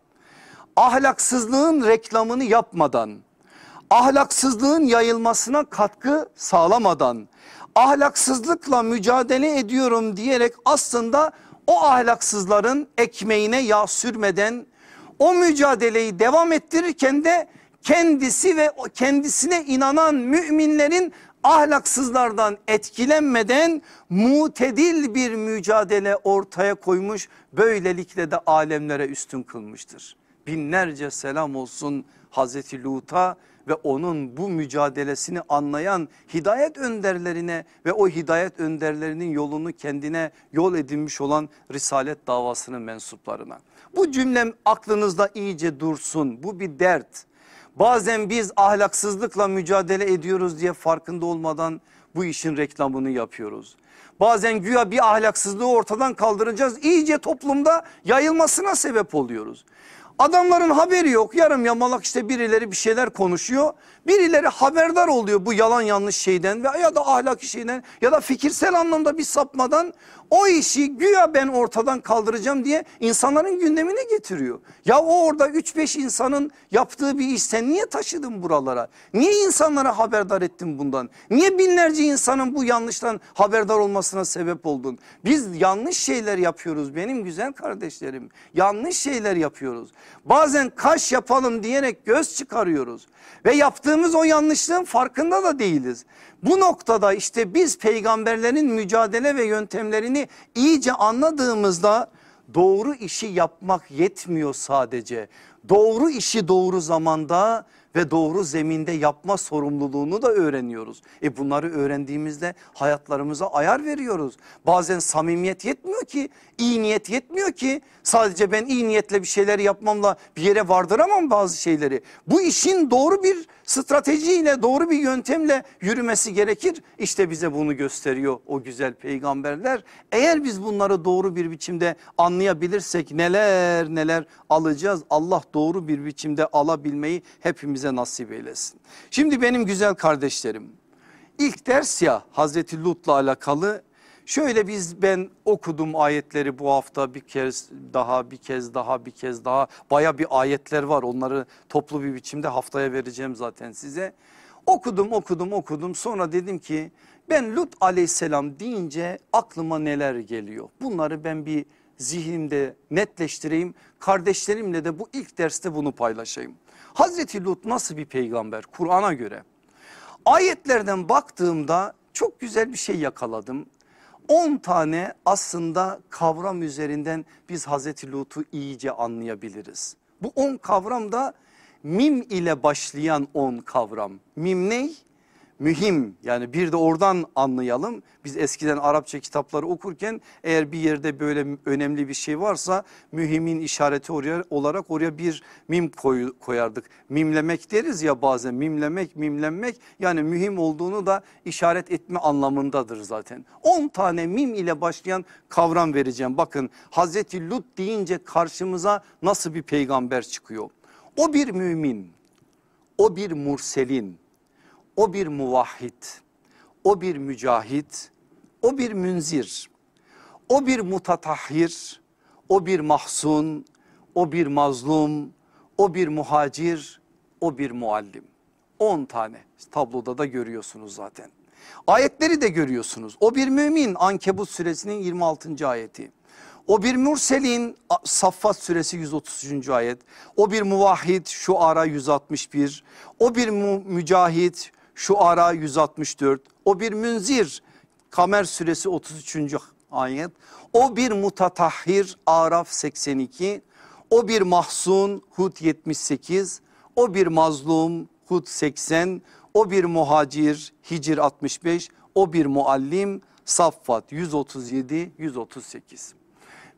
ahlaksızlığın reklamını yapmadan ahlaksızlığın yayılmasına katkı sağlamadan ahlaksızlıkla mücadele ediyorum diyerek aslında o ahlaksızların ekmeğine yağ sürmeden o mücadeleyi devam ettirirken de kendisi ve kendisine inanan müminlerin ahlaksızlardan etkilenmeden mutedil bir mücadele ortaya koymuş böylelikle de alemlere üstün kılmıştır. Binlerce selam olsun Hazreti Lut'a ve onun bu mücadelesini anlayan hidayet önderlerine ve o hidayet önderlerinin yolunu kendine yol edinmiş olan Risalet davasının mensuplarına. Bu cümlem aklınızda iyice dursun bu bir dert. Bazen biz ahlaksızlıkla mücadele ediyoruz diye farkında olmadan bu işin reklamını yapıyoruz. Bazen güya bir ahlaksızlığı ortadan kaldıracağız iyice toplumda yayılmasına sebep oluyoruz. Adamların haberi yok yarım yamalak işte birileri bir şeyler konuşuyor. Birileri haberdar oluyor bu yalan yanlış şeyden ve ya da ahlaki şeyden ya da fikirsel anlamda bir sapmadan o işi güya ben ortadan kaldıracağım diye insanların gündemine getiriyor. Ya o orada 3-5 insanın yaptığı bir iş sen niye taşıdın buralara? Niye insanlara haberdar ettin bundan? Niye binlerce insanın bu yanlıştan haberdar olmasına sebep oldun? Biz yanlış şeyler yapıyoruz benim güzel kardeşlerim. Yanlış şeyler yapıyoruz. Bazen kaş yapalım diyerek göz çıkarıyoruz. Ve yaptığımız o yanlışlığın farkında da değiliz. Bu noktada işte biz peygamberlerin mücadele ve yöntemlerini iyice anladığımızda doğru işi yapmak yetmiyor sadece. Doğru işi doğru zamanda ve doğru zeminde yapma sorumluluğunu da öğreniyoruz. E bunları öğrendiğimizde hayatlarımıza ayar veriyoruz. Bazen samimiyet yetmiyor ki, iyi niyet yetmiyor ki. Sadece ben iyi niyetle bir şeyler yapmamla bir yere vardıramam bazı şeyleri. Bu işin doğru bir stratejiyle, doğru bir yöntemle yürümesi gerekir. İşte bize bunu gösteriyor o güzel peygamberler. Eğer biz bunları doğru bir biçimde anlayabilirsek neler neler alacağız. Allah doğru bir biçimde alabilmeyi hepimize nasip eylesin. Şimdi benim güzel kardeşlerim ilk ders ya Hazreti Lut'la alakalı Şöyle biz ben okudum ayetleri bu hafta bir kez daha bir kez daha bir kez daha baya bir ayetler var onları toplu bir biçimde haftaya vereceğim zaten size. Okudum okudum okudum sonra dedim ki ben Lut aleyhisselam deyince aklıma neler geliyor bunları ben bir zihnimde netleştireyim kardeşlerimle de bu ilk derste bunu paylaşayım. Hazreti Lut nasıl bir peygamber Kur'an'a göre? Ayetlerden baktığımda çok güzel bir şey yakaladım. 10 tane aslında kavram üzerinden biz Hazreti Lut'u iyice anlayabiliriz. Bu 10 kavram da mim ile başlayan 10 kavram. Mim ney? Mühim yani bir de oradan anlayalım. Biz eskiden Arapça kitapları okurken eğer bir yerde böyle önemli bir şey varsa mühimin işareti oraya olarak oraya bir mim koy, koyardık. Mimlemek deriz ya bazen mimlemek mimlenmek yani mühim olduğunu da işaret etme anlamındadır zaten. 10 tane mim ile başlayan kavram vereceğim. Bakın Hazreti Lut deyince karşımıza nasıl bir peygamber çıkıyor. O bir mümin, o bir murselin, o bir muvahhid, o bir mücahit, o bir münzir, o bir mutatahhir, o bir mahzun, o bir mazlum, o bir muhacir, o bir muallim. 10 tane tabloda da görüyorsunuz zaten. Ayetleri de görüyorsunuz. O bir mümin Ankebut suresinin 26. ayeti. O bir murselin Saffat suresi 133. ayet. O bir muvahhid şu ara 161. O bir mücahit şu ara 164 o bir münzir. Kamer suresi 33. ayet. O bir mutatahhir Araf 82 o bir mahzun Hud 78 o bir mazlum Hud 80 o bir muhacir Hicr 65 o bir muallim Saffat 137 138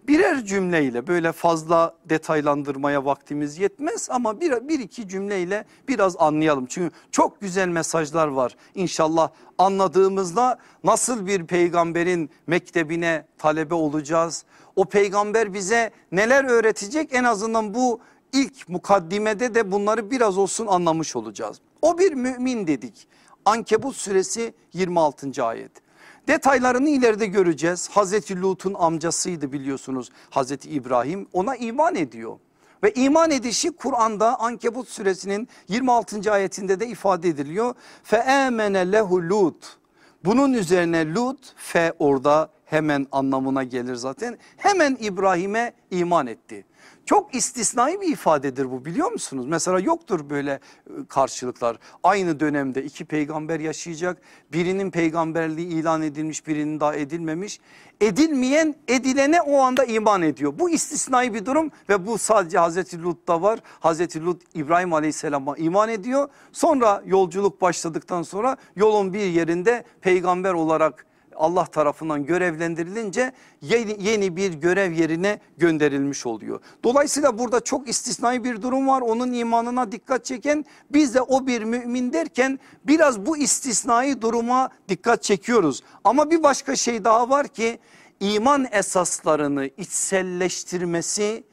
birer cümleyle böyle fazla detaylandırmaya vaktimiz yetmez ama bir, bir iki cümleyle biraz anlayalım. Çünkü çok güzel mesajlar var İnşallah anladığımızda nasıl bir peygamberin mektebine talebe olacağız. O peygamber bize neler öğretecek en azından bu ilk mukaddimede de bunları biraz olsun anlamış olacağız. O bir mümin dedik. Ankebut suresi 26. ayet. Detaylarını ileride göreceğiz. Hazreti Lut'un amcasıydı biliyorsunuz Hazreti İbrahim ona iman ediyor. Ve iman edişi Kur'an'da Ankebut suresinin 26. ayetinde de ifade ediliyor. Fe emene lehu Lut. Bunun üzerine Lut fe orada hemen anlamına gelir zaten. Hemen İbrahim'e iman etti. Çok istisnai bir ifadedir bu biliyor musunuz? Mesela yoktur böyle e, karşılıklar. Aynı dönemde iki peygamber yaşayacak. Birinin peygamberliği ilan edilmiş birinin daha edilmemiş. Edilmeyen edilene o anda iman ediyor. Bu istisnai bir durum ve bu sadece Hazreti Lut'ta var. Hazreti Lut İbrahim Aleyhisselam'a iman ediyor. Sonra yolculuk başladıktan sonra yolun bir yerinde peygamber olarak Allah tarafından görevlendirilince yeni, yeni bir görev yerine gönderilmiş oluyor. Dolayısıyla burada çok istisnai bir durum var. Onun imanına dikkat çeken biz de o bir mümin derken biraz bu istisnai duruma dikkat çekiyoruz. Ama bir başka şey daha var ki iman esaslarını içselleştirmesi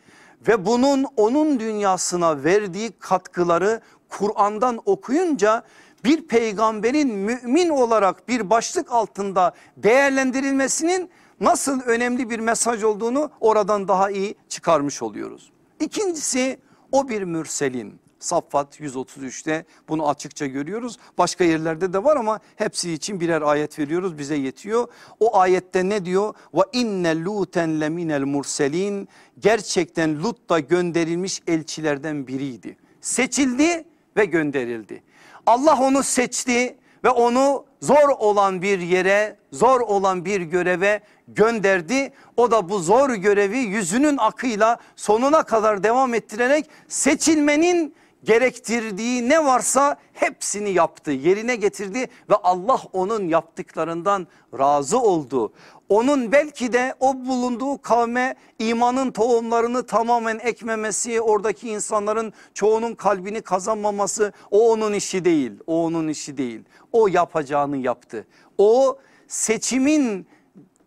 ve bunun onun dünyasına verdiği katkıları Kur'an'dan okuyunca bir peygamberin mümin olarak bir başlık altında değerlendirilmesinin nasıl önemli bir mesaj olduğunu oradan daha iyi çıkarmış oluyoruz. İkincisi o bir mürselin. Saffat 133'te bunu açıkça görüyoruz. Başka yerlerde de var ama hepsi için birer ayet veriyoruz bize yetiyor. O ayette ne diyor? Ve inne luten leminel murselin. Gerçekten Lut da gönderilmiş elçilerden biriydi. Seçildi ve gönderildi. Allah onu seçti ve onu zor olan bir yere, zor olan bir göreve gönderdi. O da bu zor görevi yüzünün akıyla sonuna kadar devam ettirerek seçilmenin gerektirdiği ne varsa hepsini yaptı yerine getirdi ve Allah onun yaptıklarından razı oldu. Onun belki de o bulunduğu kavme imanın tohumlarını tamamen ekmemesi oradaki insanların çoğunun kalbini kazanmaması o onun işi değil o onun işi değil o yapacağını yaptı. O seçimin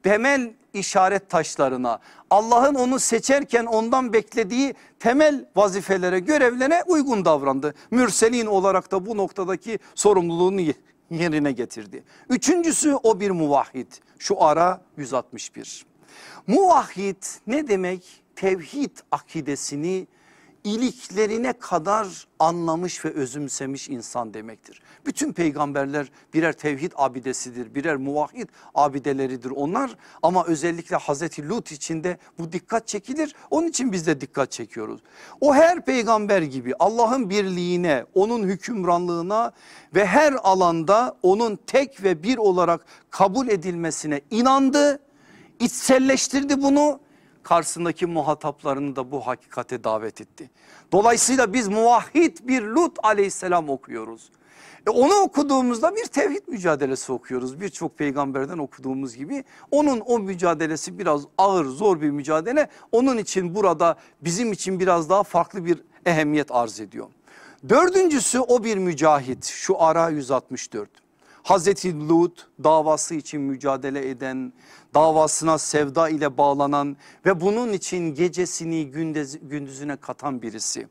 temel işaret taşlarına Allah'ın onu seçerken ondan beklediği temel vazifelere görevlere uygun davrandı. Mürselin olarak da bu noktadaki sorumluluğunu yerine getirdi. Üçüncüsü o bir muvahhid şu ara 161. Muvahhid ne demek? Tevhid akidesini iliklerine kadar anlamış ve özümsemiş insan demektir. Bütün peygamberler birer tevhid abidesidir, birer muvahhid abideleridir onlar. Ama özellikle Hazreti Lut içinde bu dikkat çekilir. Onun için biz de dikkat çekiyoruz. O her peygamber gibi Allah'ın birliğine, onun hükümranlığına ve her alanda onun tek ve bir olarak kabul edilmesine inandı, içselleştirdi bunu karşısındaki muhataplarını da bu hakikate davet etti. Dolayısıyla biz muvahhid bir Lut aleyhisselam okuyoruz. E onu okuduğumuzda bir tevhid mücadelesi okuyoruz. Birçok peygamberden okuduğumuz gibi onun o mücadelesi biraz ağır zor bir mücadele. Onun için burada bizim için biraz daha farklı bir ehemmiyet arz ediyor. Dördüncüsü o bir mücahit şu ara 164. Hazreti Lut davası için mücadele eden, davasına sevda ile bağlanan ve bunun için gecesini gündüzüne katan birisi.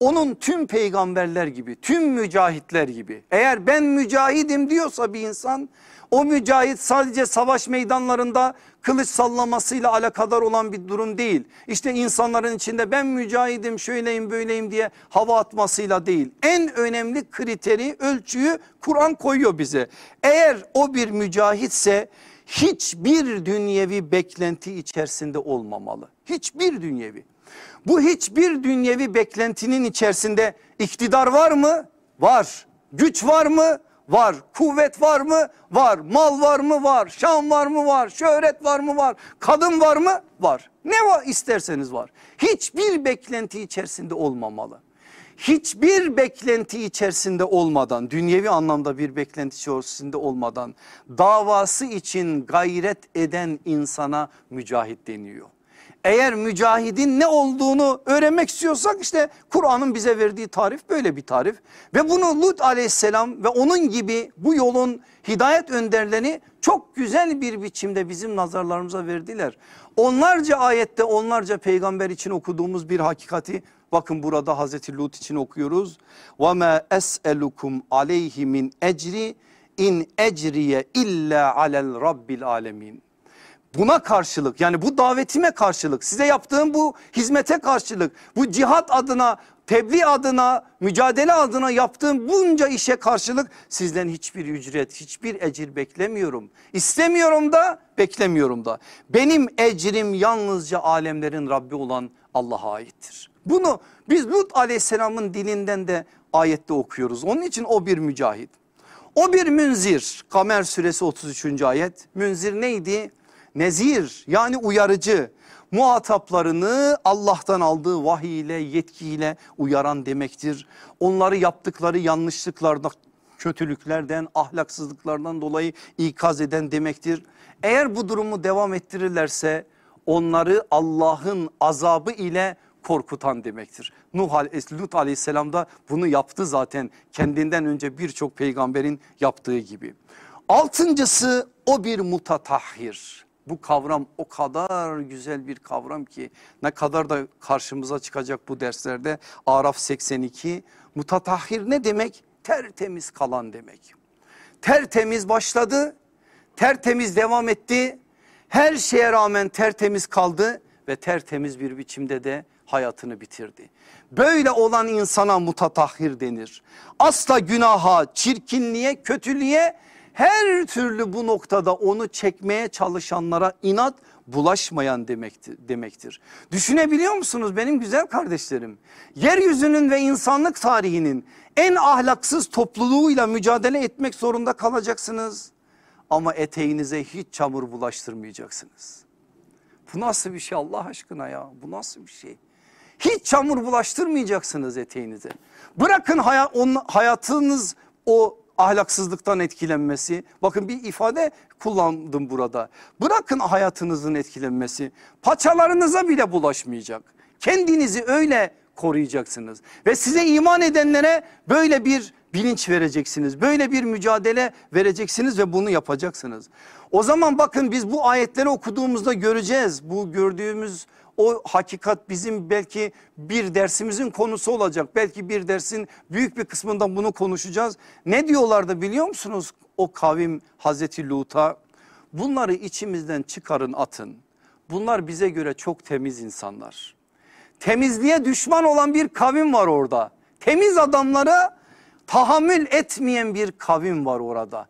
Onun tüm peygamberler gibi, tüm mücahitler gibi eğer ben mücahidim diyorsa bir insan o mücahit sadece savaş meydanlarında kılıç sallamasıyla alakadar olan bir durum değil. İşte insanların içinde ben mücahidim şöyleyim böyleyim diye hava atmasıyla değil. En önemli kriteri ölçüyü Kur'an koyuyor bize. Eğer o bir mücahitse hiçbir dünyevi beklenti içerisinde olmamalı. Hiçbir dünyevi. Bu hiçbir dünyevi beklentinin içerisinde iktidar var mı? Var. Güç var mı? Var. Kuvvet var mı? Var. Mal var mı? Var. Şan var mı? Var. Şöhret var mı? Var. Kadın var mı? Var. Ne var isterseniz var. Hiçbir beklenti içerisinde olmamalı. Hiçbir beklenti içerisinde olmadan, dünyevi anlamda bir beklenti içerisinde olmadan davası için gayret eden insana mücahit deniyor. Eğer mücahidin ne olduğunu öğrenmek istiyorsak işte Kur'an'ın bize verdiği tarif böyle bir tarif. Ve bunu Lut aleyhisselam ve onun gibi bu yolun hidayet önderlerini çok güzel bir biçimde bizim nazarlarımıza verdiler. Onlarca ayette onlarca peygamber için okuduğumuz bir hakikati bakın burada Hazreti Lut için okuyoruz. وَمَا أَسْأَلُكُمْ عَلَيْهِ مِنْ اَجْرِ in ecriye illa alel rabbil alemin. Buna karşılık yani bu davetime karşılık size yaptığım bu hizmete karşılık bu cihat adına tebliğ adına mücadele adına yaptığım bunca işe karşılık sizden hiçbir ücret hiçbir ecir beklemiyorum. İstemiyorum da beklemiyorum da benim ecrim yalnızca alemlerin Rabbi olan Allah'a aittir. Bunu biz Lut aleyhisselamın dilinden de ayette okuyoruz. Onun için o bir mücahit. O bir münzir. Kamer suresi 33. ayet. Münzir neydi? Nezir yani uyarıcı. Muhataplarını Allah'tan aldığı vahiy ile yetkiyle uyaran demektir. Onları yaptıkları yanlışlıklardan kötülüklerden ahlaksızlıklardan dolayı ikaz eden demektir. Eğer bu durumu devam ettirirlerse onları Allah'ın azabı ile korkutan demektir. Nuh Lut aleyhisselam da bunu yaptı zaten kendinden önce birçok peygamberin yaptığı gibi. Altıncısı o bir mutatahhir. Bu kavram o kadar güzel bir kavram ki ne kadar da karşımıza çıkacak bu derslerde. Araf 82 mutatahhir ne demek? Tertemiz kalan demek. Tertemiz başladı, tertemiz devam etti. Her şeye rağmen tertemiz kaldı ve tertemiz bir biçimde de hayatını bitirdi. Böyle olan insana mutatahhir denir. Asla günaha, çirkinliğe, kötülüğe her türlü bu noktada onu çekmeye çalışanlara inat bulaşmayan demektir. demektir. Düşünebiliyor musunuz benim güzel kardeşlerim? Yeryüzünün ve insanlık tarihinin en ahlaksız topluluğuyla mücadele etmek zorunda kalacaksınız. Ama eteğinize hiç çamur bulaştırmayacaksınız. Bu nasıl bir şey Allah aşkına ya bu nasıl bir şey? Hiç çamur bulaştırmayacaksınız eteğinize. Bırakın hayatınız o ahlaksızlıktan etkilenmesi. Bakın bir ifade kullandım burada. Bırakın hayatınızın etkilenmesi. Paçalarınıza bile bulaşmayacak. Kendinizi öyle koruyacaksınız. Ve size iman edenlere böyle bir bilinç vereceksiniz. Böyle bir mücadele vereceksiniz ve bunu yapacaksınız. O zaman bakın biz bu ayetleri okuduğumuzda göreceğiz. Bu gördüğümüz o hakikat bizim belki bir dersimizin konusu olacak. Belki bir dersin büyük bir kısmında bunu konuşacağız. Ne diyorlardı biliyor musunuz o kavim Hazreti Lut'a? Bunları içimizden çıkarın atın. Bunlar bize göre çok temiz insanlar. Temizliğe düşman olan bir kavim var orada. Temiz adamlara tahammül etmeyen bir kavim var orada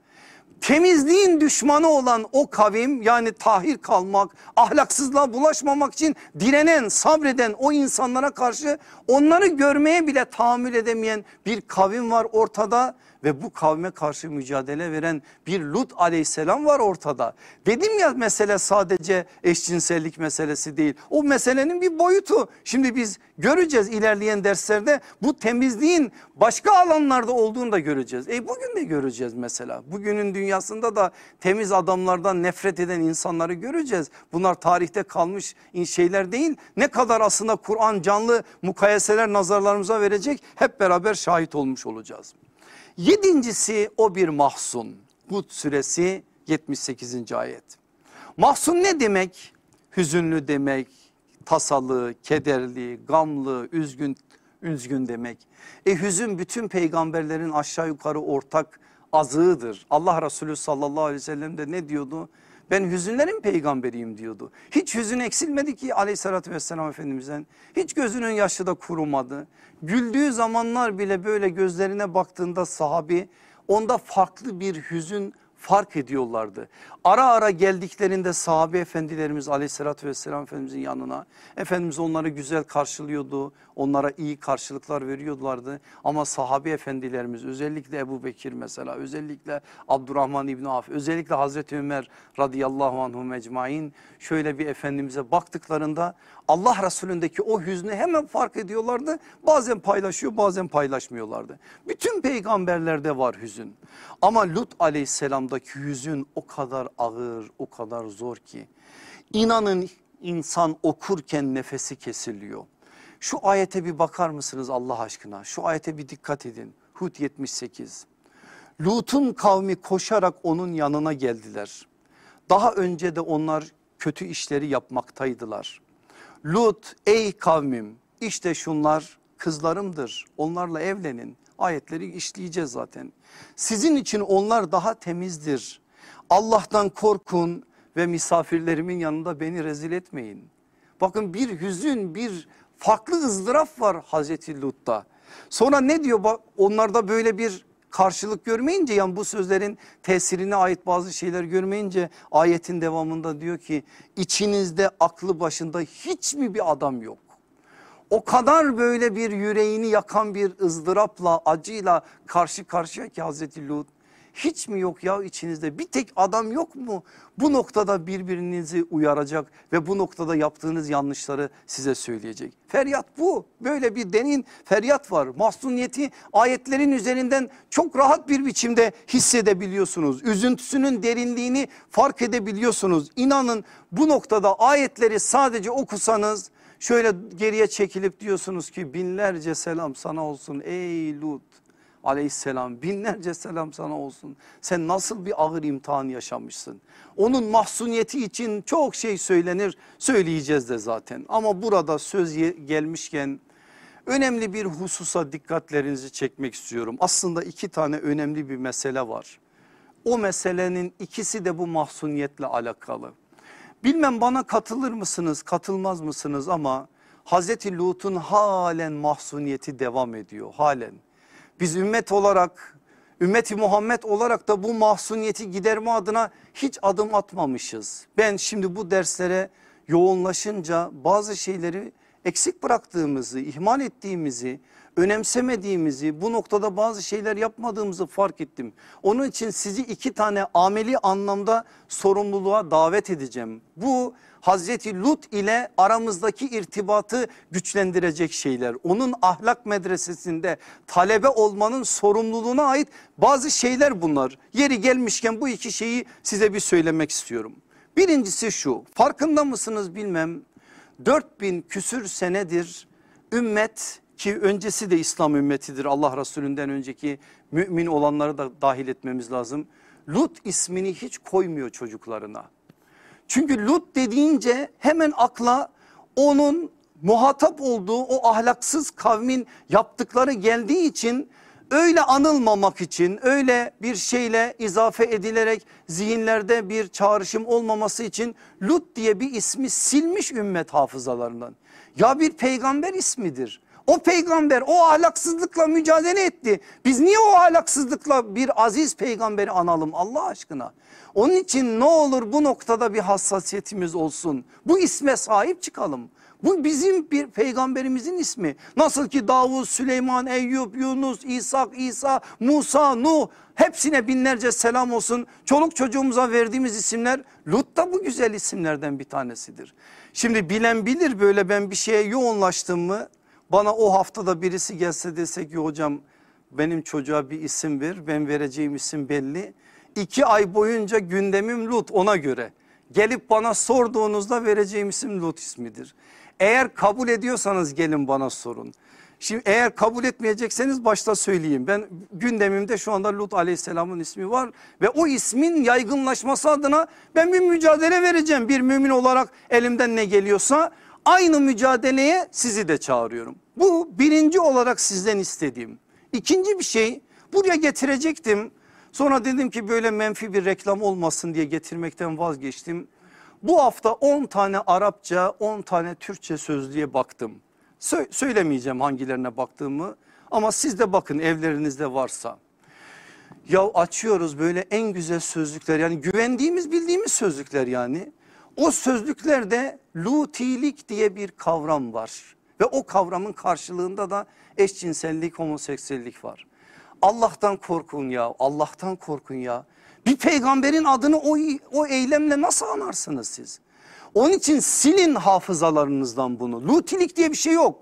temizliğin düşmanı olan o kavim yani tahir kalmak, ahlaksızlığa bulaşmamak için direnen, sabreden o insanlara karşı onları görmeye bile tahammül edemeyen bir kavim var ortada ve bu kavme karşı mücadele veren bir Lut aleyhisselam var ortada. Dedim ya mesele sadece eşcinsellik meselesi değil. O meselenin bir boyutu. Şimdi biz göreceğiz ilerleyen derslerde bu temizliğin başka alanlarda olduğunu da göreceğiz. E bugün de göreceğiz mesela. Bugünün dünyasında da temiz adamlardan nefret eden insanları göreceğiz. Bunlar tarihte kalmış şeyler değil. Ne kadar aslında Kur'an canlı mukayeseler nazarlarımıza verecek hep beraber şahit olmuş olacağız. Yedincisi o bir mahzun. Hud suresi 78. ayet. Mahzun ne demek? Hüzünlü demek, tasalı, kederli, gamlı, üzgün, üzgün demek. E hüzün bütün peygamberlerin aşağı yukarı ortak azığıdır. Allah Resulü sallallahu aleyhi ve sellem de ne diyordu? Ben hüzünlerin peygamberiyim diyordu. Hiç hüzün eksilmedi ki aleyhissalatü vesselam efendimizden. Hiç gözünün yaşı da kurumadı. Güldüğü zamanlar bile böyle gözlerine baktığında sahabi onda farklı bir hüzün fark ediyorlardı. Ara ara geldiklerinde sahabe efendilerimiz aleyhissalatü vesselam efendimizin yanına Efendimiz onları güzel karşılıyordu. Onlara iyi karşılıklar veriyorlardı. Ama sahabe efendilerimiz özellikle Ebu Bekir mesela özellikle Abdurrahman İbni Af özellikle Hazreti Ömer radıyallahu anhu mecmain şöyle bir Efendimiz'e baktıklarında Allah Resulündeki o hüznü hemen fark ediyorlardı. Bazen paylaşıyor bazen paylaşmıyorlardı. Bütün peygamberlerde var hüzün. Ama Lut aleyhisselamdaki hüzün o kadar ağır o kadar zor ki. İnanın insan okurken nefesi kesiliyor. Şu ayete bir bakar mısınız Allah aşkına? Şu ayete bir dikkat edin. Hud 78. Lut'un kavmi koşarak onun yanına geldiler. Daha önce de onlar kötü işleri yapmaktaydılar. Lut ey kavmim işte şunlar kızlarımdır onlarla evlenin. Ayetleri işleyeceğiz zaten. Sizin için onlar daha temizdir. Allah'tan korkun ve misafirlerimin yanında beni rezil etmeyin. Bakın bir hüzün bir farklı ızdıraf var Hazreti Lut'ta. Sonra ne diyor bak onlarda böyle bir karşılık görmeyince yani bu sözlerin tesirine ait bazı şeyler görmeyince ayetin devamında diyor ki içinizde aklı başında hiç mi bir adam yok? o kadar böyle bir yüreğini yakan bir ızdırapla acıyla karşı karşıya ki Hazreti Lut. Hiç mi yok ya içinizde bir tek adam yok mu? Bu noktada birbirinizi uyaracak ve bu noktada yaptığınız yanlışları size söyleyecek. Feryat bu böyle bir denin feryat var. Mahzuniyeti ayetlerin üzerinden çok rahat bir biçimde hissedebiliyorsunuz. Üzüntüsünün derinliğini fark edebiliyorsunuz. İnanın bu noktada ayetleri sadece okusanız şöyle geriye çekilip diyorsunuz ki binlerce selam sana olsun ey Lut aleyhisselam binlerce selam sana olsun. Sen nasıl bir ağır imtihan yaşamışsın. Onun mahsuniyeti için çok şey söylenir söyleyeceğiz de zaten. Ama burada söz gelmişken önemli bir hususa dikkatlerinizi çekmek istiyorum. Aslında iki tane önemli bir mesele var. O meselenin ikisi de bu mahsuniyetle alakalı. Bilmem bana katılır mısınız katılmaz mısınız ama Hazreti Lut'un halen mahsuniyeti devam ediyor halen. Biz ümmet olarak ümmeti Muhammed olarak da bu mahsuniyeti giderme adına hiç adım atmamışız. Ben şimdi bu derslere yoğunlaşınca bazı şeyleri eksik bıraktığımızı, ihmal ettiğimizi, önemsemediğimizi, bu noktada bazı şeyler yapmadığımızı fark ettim. Onun için sizi iki tane ameli anlamda sorumluluğa davet edeceğim. Bu Hazreti Lut ile aramızdaki irtibatı güçlendirecek şeyler. Onun ahlak medresesinde talebe olmanın sorumluluğuna ait bazı şeyler bunlar. Yeri gelmişken bu iki şeyi size bir söylemek istiyorum. Birincisi şu farkında mısınız bilmem 4000 küsür senedir ümmet ki öncesi de İslam ümmetidir Allah Resulünden önceki mümin olanları da dahil etmemiz lazım. Lut ismini hiç koymuyor çocuklarına. Çünkü Lut dediğince hemen akla onun muhatap olduğu o ahlaksız kavmin yaptıkları geldiği için öyle anılmamak için öyle bir şeyle izafe edilerek zihinlerde bir çağrışım olmaması için Lut diye bir ismi silmiş ümmet hafızalarından. Ya bir peygamber ismidir. O peygamber o ahlaksızlıkla mücadele etti. Biz niye o ahlaksızlıkla bir aziz peygamberi analım Allah aşkına? Onun için ne olur bu noktada bir hassasiyetimiz olsun. Bu isme sahip çıkalım. Bu bizim bir peygamberimizin ismi. Nasıl ki Davud, Süleyman, Eyüp, Yunus, İsa, İsa, Musa, Nuh hepsine binlerce selam olsun. Çoluk çocuğumuza verdiğimiz isimler Lut da bu güzel isimlerden bir tanesidir. Şimdi bilen bilir böyle ben bir şeye yoğunlaştım mı bana o haftada birisi gelse desek ki hocam benim çocuğa bir isim ver ben vereceğim isim belli. İki ay boyunca gündemim Lut ona göre. Gelip bana sorduğunuzda vereceğim isim Lut ismidir. Eğer kabul ediyorsanız gelin bana sorun. Şimdi eğer kabul etmeyecekseniz başta söyleyeyim. Ben gündemimde şu anda Lut aleyhisselamın ismi var. Ve o ismin yaygınlaşması adına ben bir mücadele vereceğim. Bir mümin olarak elimden ne geliyorsa aynı mücadeleye sizi de çağırıyorum. Bu birinci olarak sizden istediğim. İkinci bir şey buraya getirecektim. Sonra dedim ki böyle menfi bir reklam olmasın diye getirmekten vazgeçtim. Bu hafta 10 tane Arapça 10 tane Türkçe sözlüğe baktım. Sö söylemeyeceğim hangilerine baktığımı ama siz de bakın evlerinizde varsa. Ya açıyoruz böyle en güzel sözlükler yani güvendiğimiz bildiğimiz sözlükler yani. O sözlüklerde lutilik diye bir kavram var. Ve o kavramın karşılığında da eşcinsellik, homoseksüellik var. Allah'tan korkun ya Allah'tan korkun ya. Bir peygamberin adını o, o eylemle nasıl anarsınız siz? Onun için silin hafızalarınızdan bunu. Lutilik diye bir şey yok.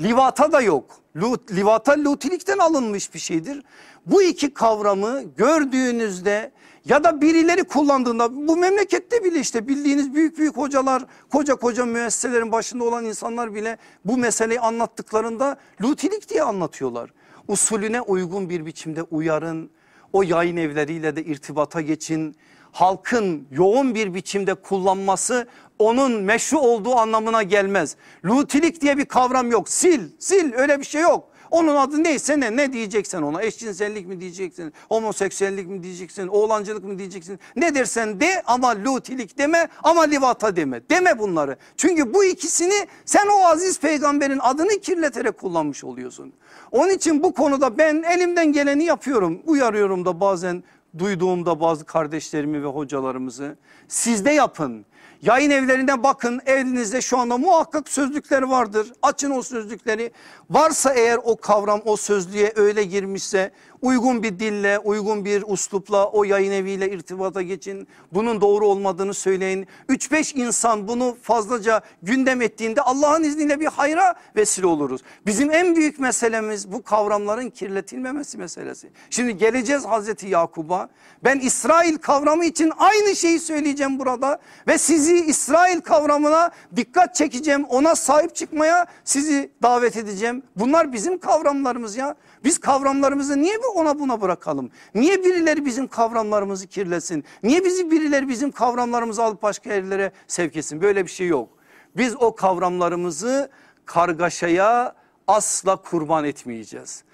Livata da yok. Lut, livata lutilikten alınmış bir şeydir. Bu iki kavramı gördüğünüzde ya da birileri kullandığında bu memlekette bile işte bildiğiniz büyük büyük hocalar koca koca müesseselerin başında olan insanlar bile bu meseleyi anlattıklarında lutilik diye anlatıyorlar. Usulüne uygun bir biçimde uyarın o yayın evleriyle de irtibata geçin halkın yoğun bir biçimde kullanması onun meşru olduğu anlamına gelmez. Lutilik diye bir kavram yok sil sil öyle bir şey yok. Onun adı neyse ne ne diyeceksen ona eşcinsellik mi diyeceksin homoseksüellik mi diyeceksin oğlancılık mı diyeceksin ne dersen de ama lutilik deme ama livata deme deme bunları. Çünkü bu ikisini sen o aziz peygamberin adını kirleterek kullanmış oluyorsun. Onun için bu konuda ben elimden geleni yapıyorum uyarıyorum da bazen duyduğumda bazı kardeşlerimi ve hocalarımızı siz de yapın. Yayın evlerine bakın elinizde şu anda muhakkak sözlükler vardır. Açın o sözlükleri. Varsa eğer o kavram o sözlüğe öyle girmişse uygun bir dille uygun bir uslupla o yayın eviyle irtibata geçin. Bunun doğru olmadığını söyleyin. 3-5 insan bunu fazlaca gündem ettiğinde Allah'ın izniyle bir hayra vesile oluruz. Bizim en büyük meselemiz bu kavramların kirletilmemesi meselesi. Şimdi geleceğiz Hazreti Yakub'a. Ben İsrail kavramı için aynı şeyi söyleyeceğim burada ve sizi İsrail kavramına dikkat çekeceğim. Ona sahip çıkmaya sizi davet edeceğim. Bunlar bizim kavramlarımız ya. Biz kavramlarımızı niye ona buna bırakalım? Niye birileri bizim kavramlarımızı kirlesin? Niye bizi birileri bizim kavramlarımızı alıp başka yerlere sevk etsin? Böyle bir şey yok. Biz o kavramlarımızı kargaşaya asla kurban etmeyeceğiz.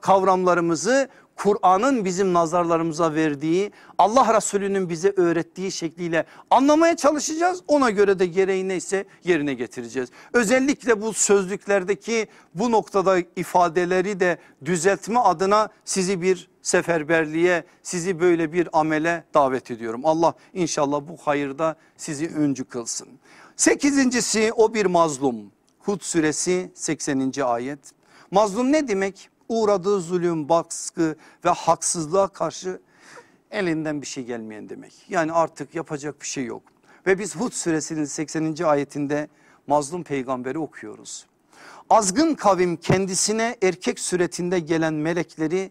Kavramlarımızı Kur'an'ın bizim nazarlarımıza verdiği Allah Resulü'nün bize öğrettiği şekliyle anlamaya çalışacağız. Ona göre de gereği neyse yerine getireceğiz. Özellikle bu sözlüklerdeki bu noktada ifadeleri de düzeltme adına sizi bir seferberliğe sizi böyle bir amele davet ediyorum. Allah inşallah bu hayırda sizi öncü kılsın. Sekizincisi o bir mazlum. Hud suresi 80. ayet. Mazlum ne demek? Uğradığı zulüm, baskı ve haksızlığa karşı elinden bir şey gelmeyen demek. Yani artık yapacak bir şey yok. Ve biz Hud suresinin 80. ayetinde mazlum peygamberi okuyoruz. Azgın kavim kendisine erkek suretinde gelen melekleri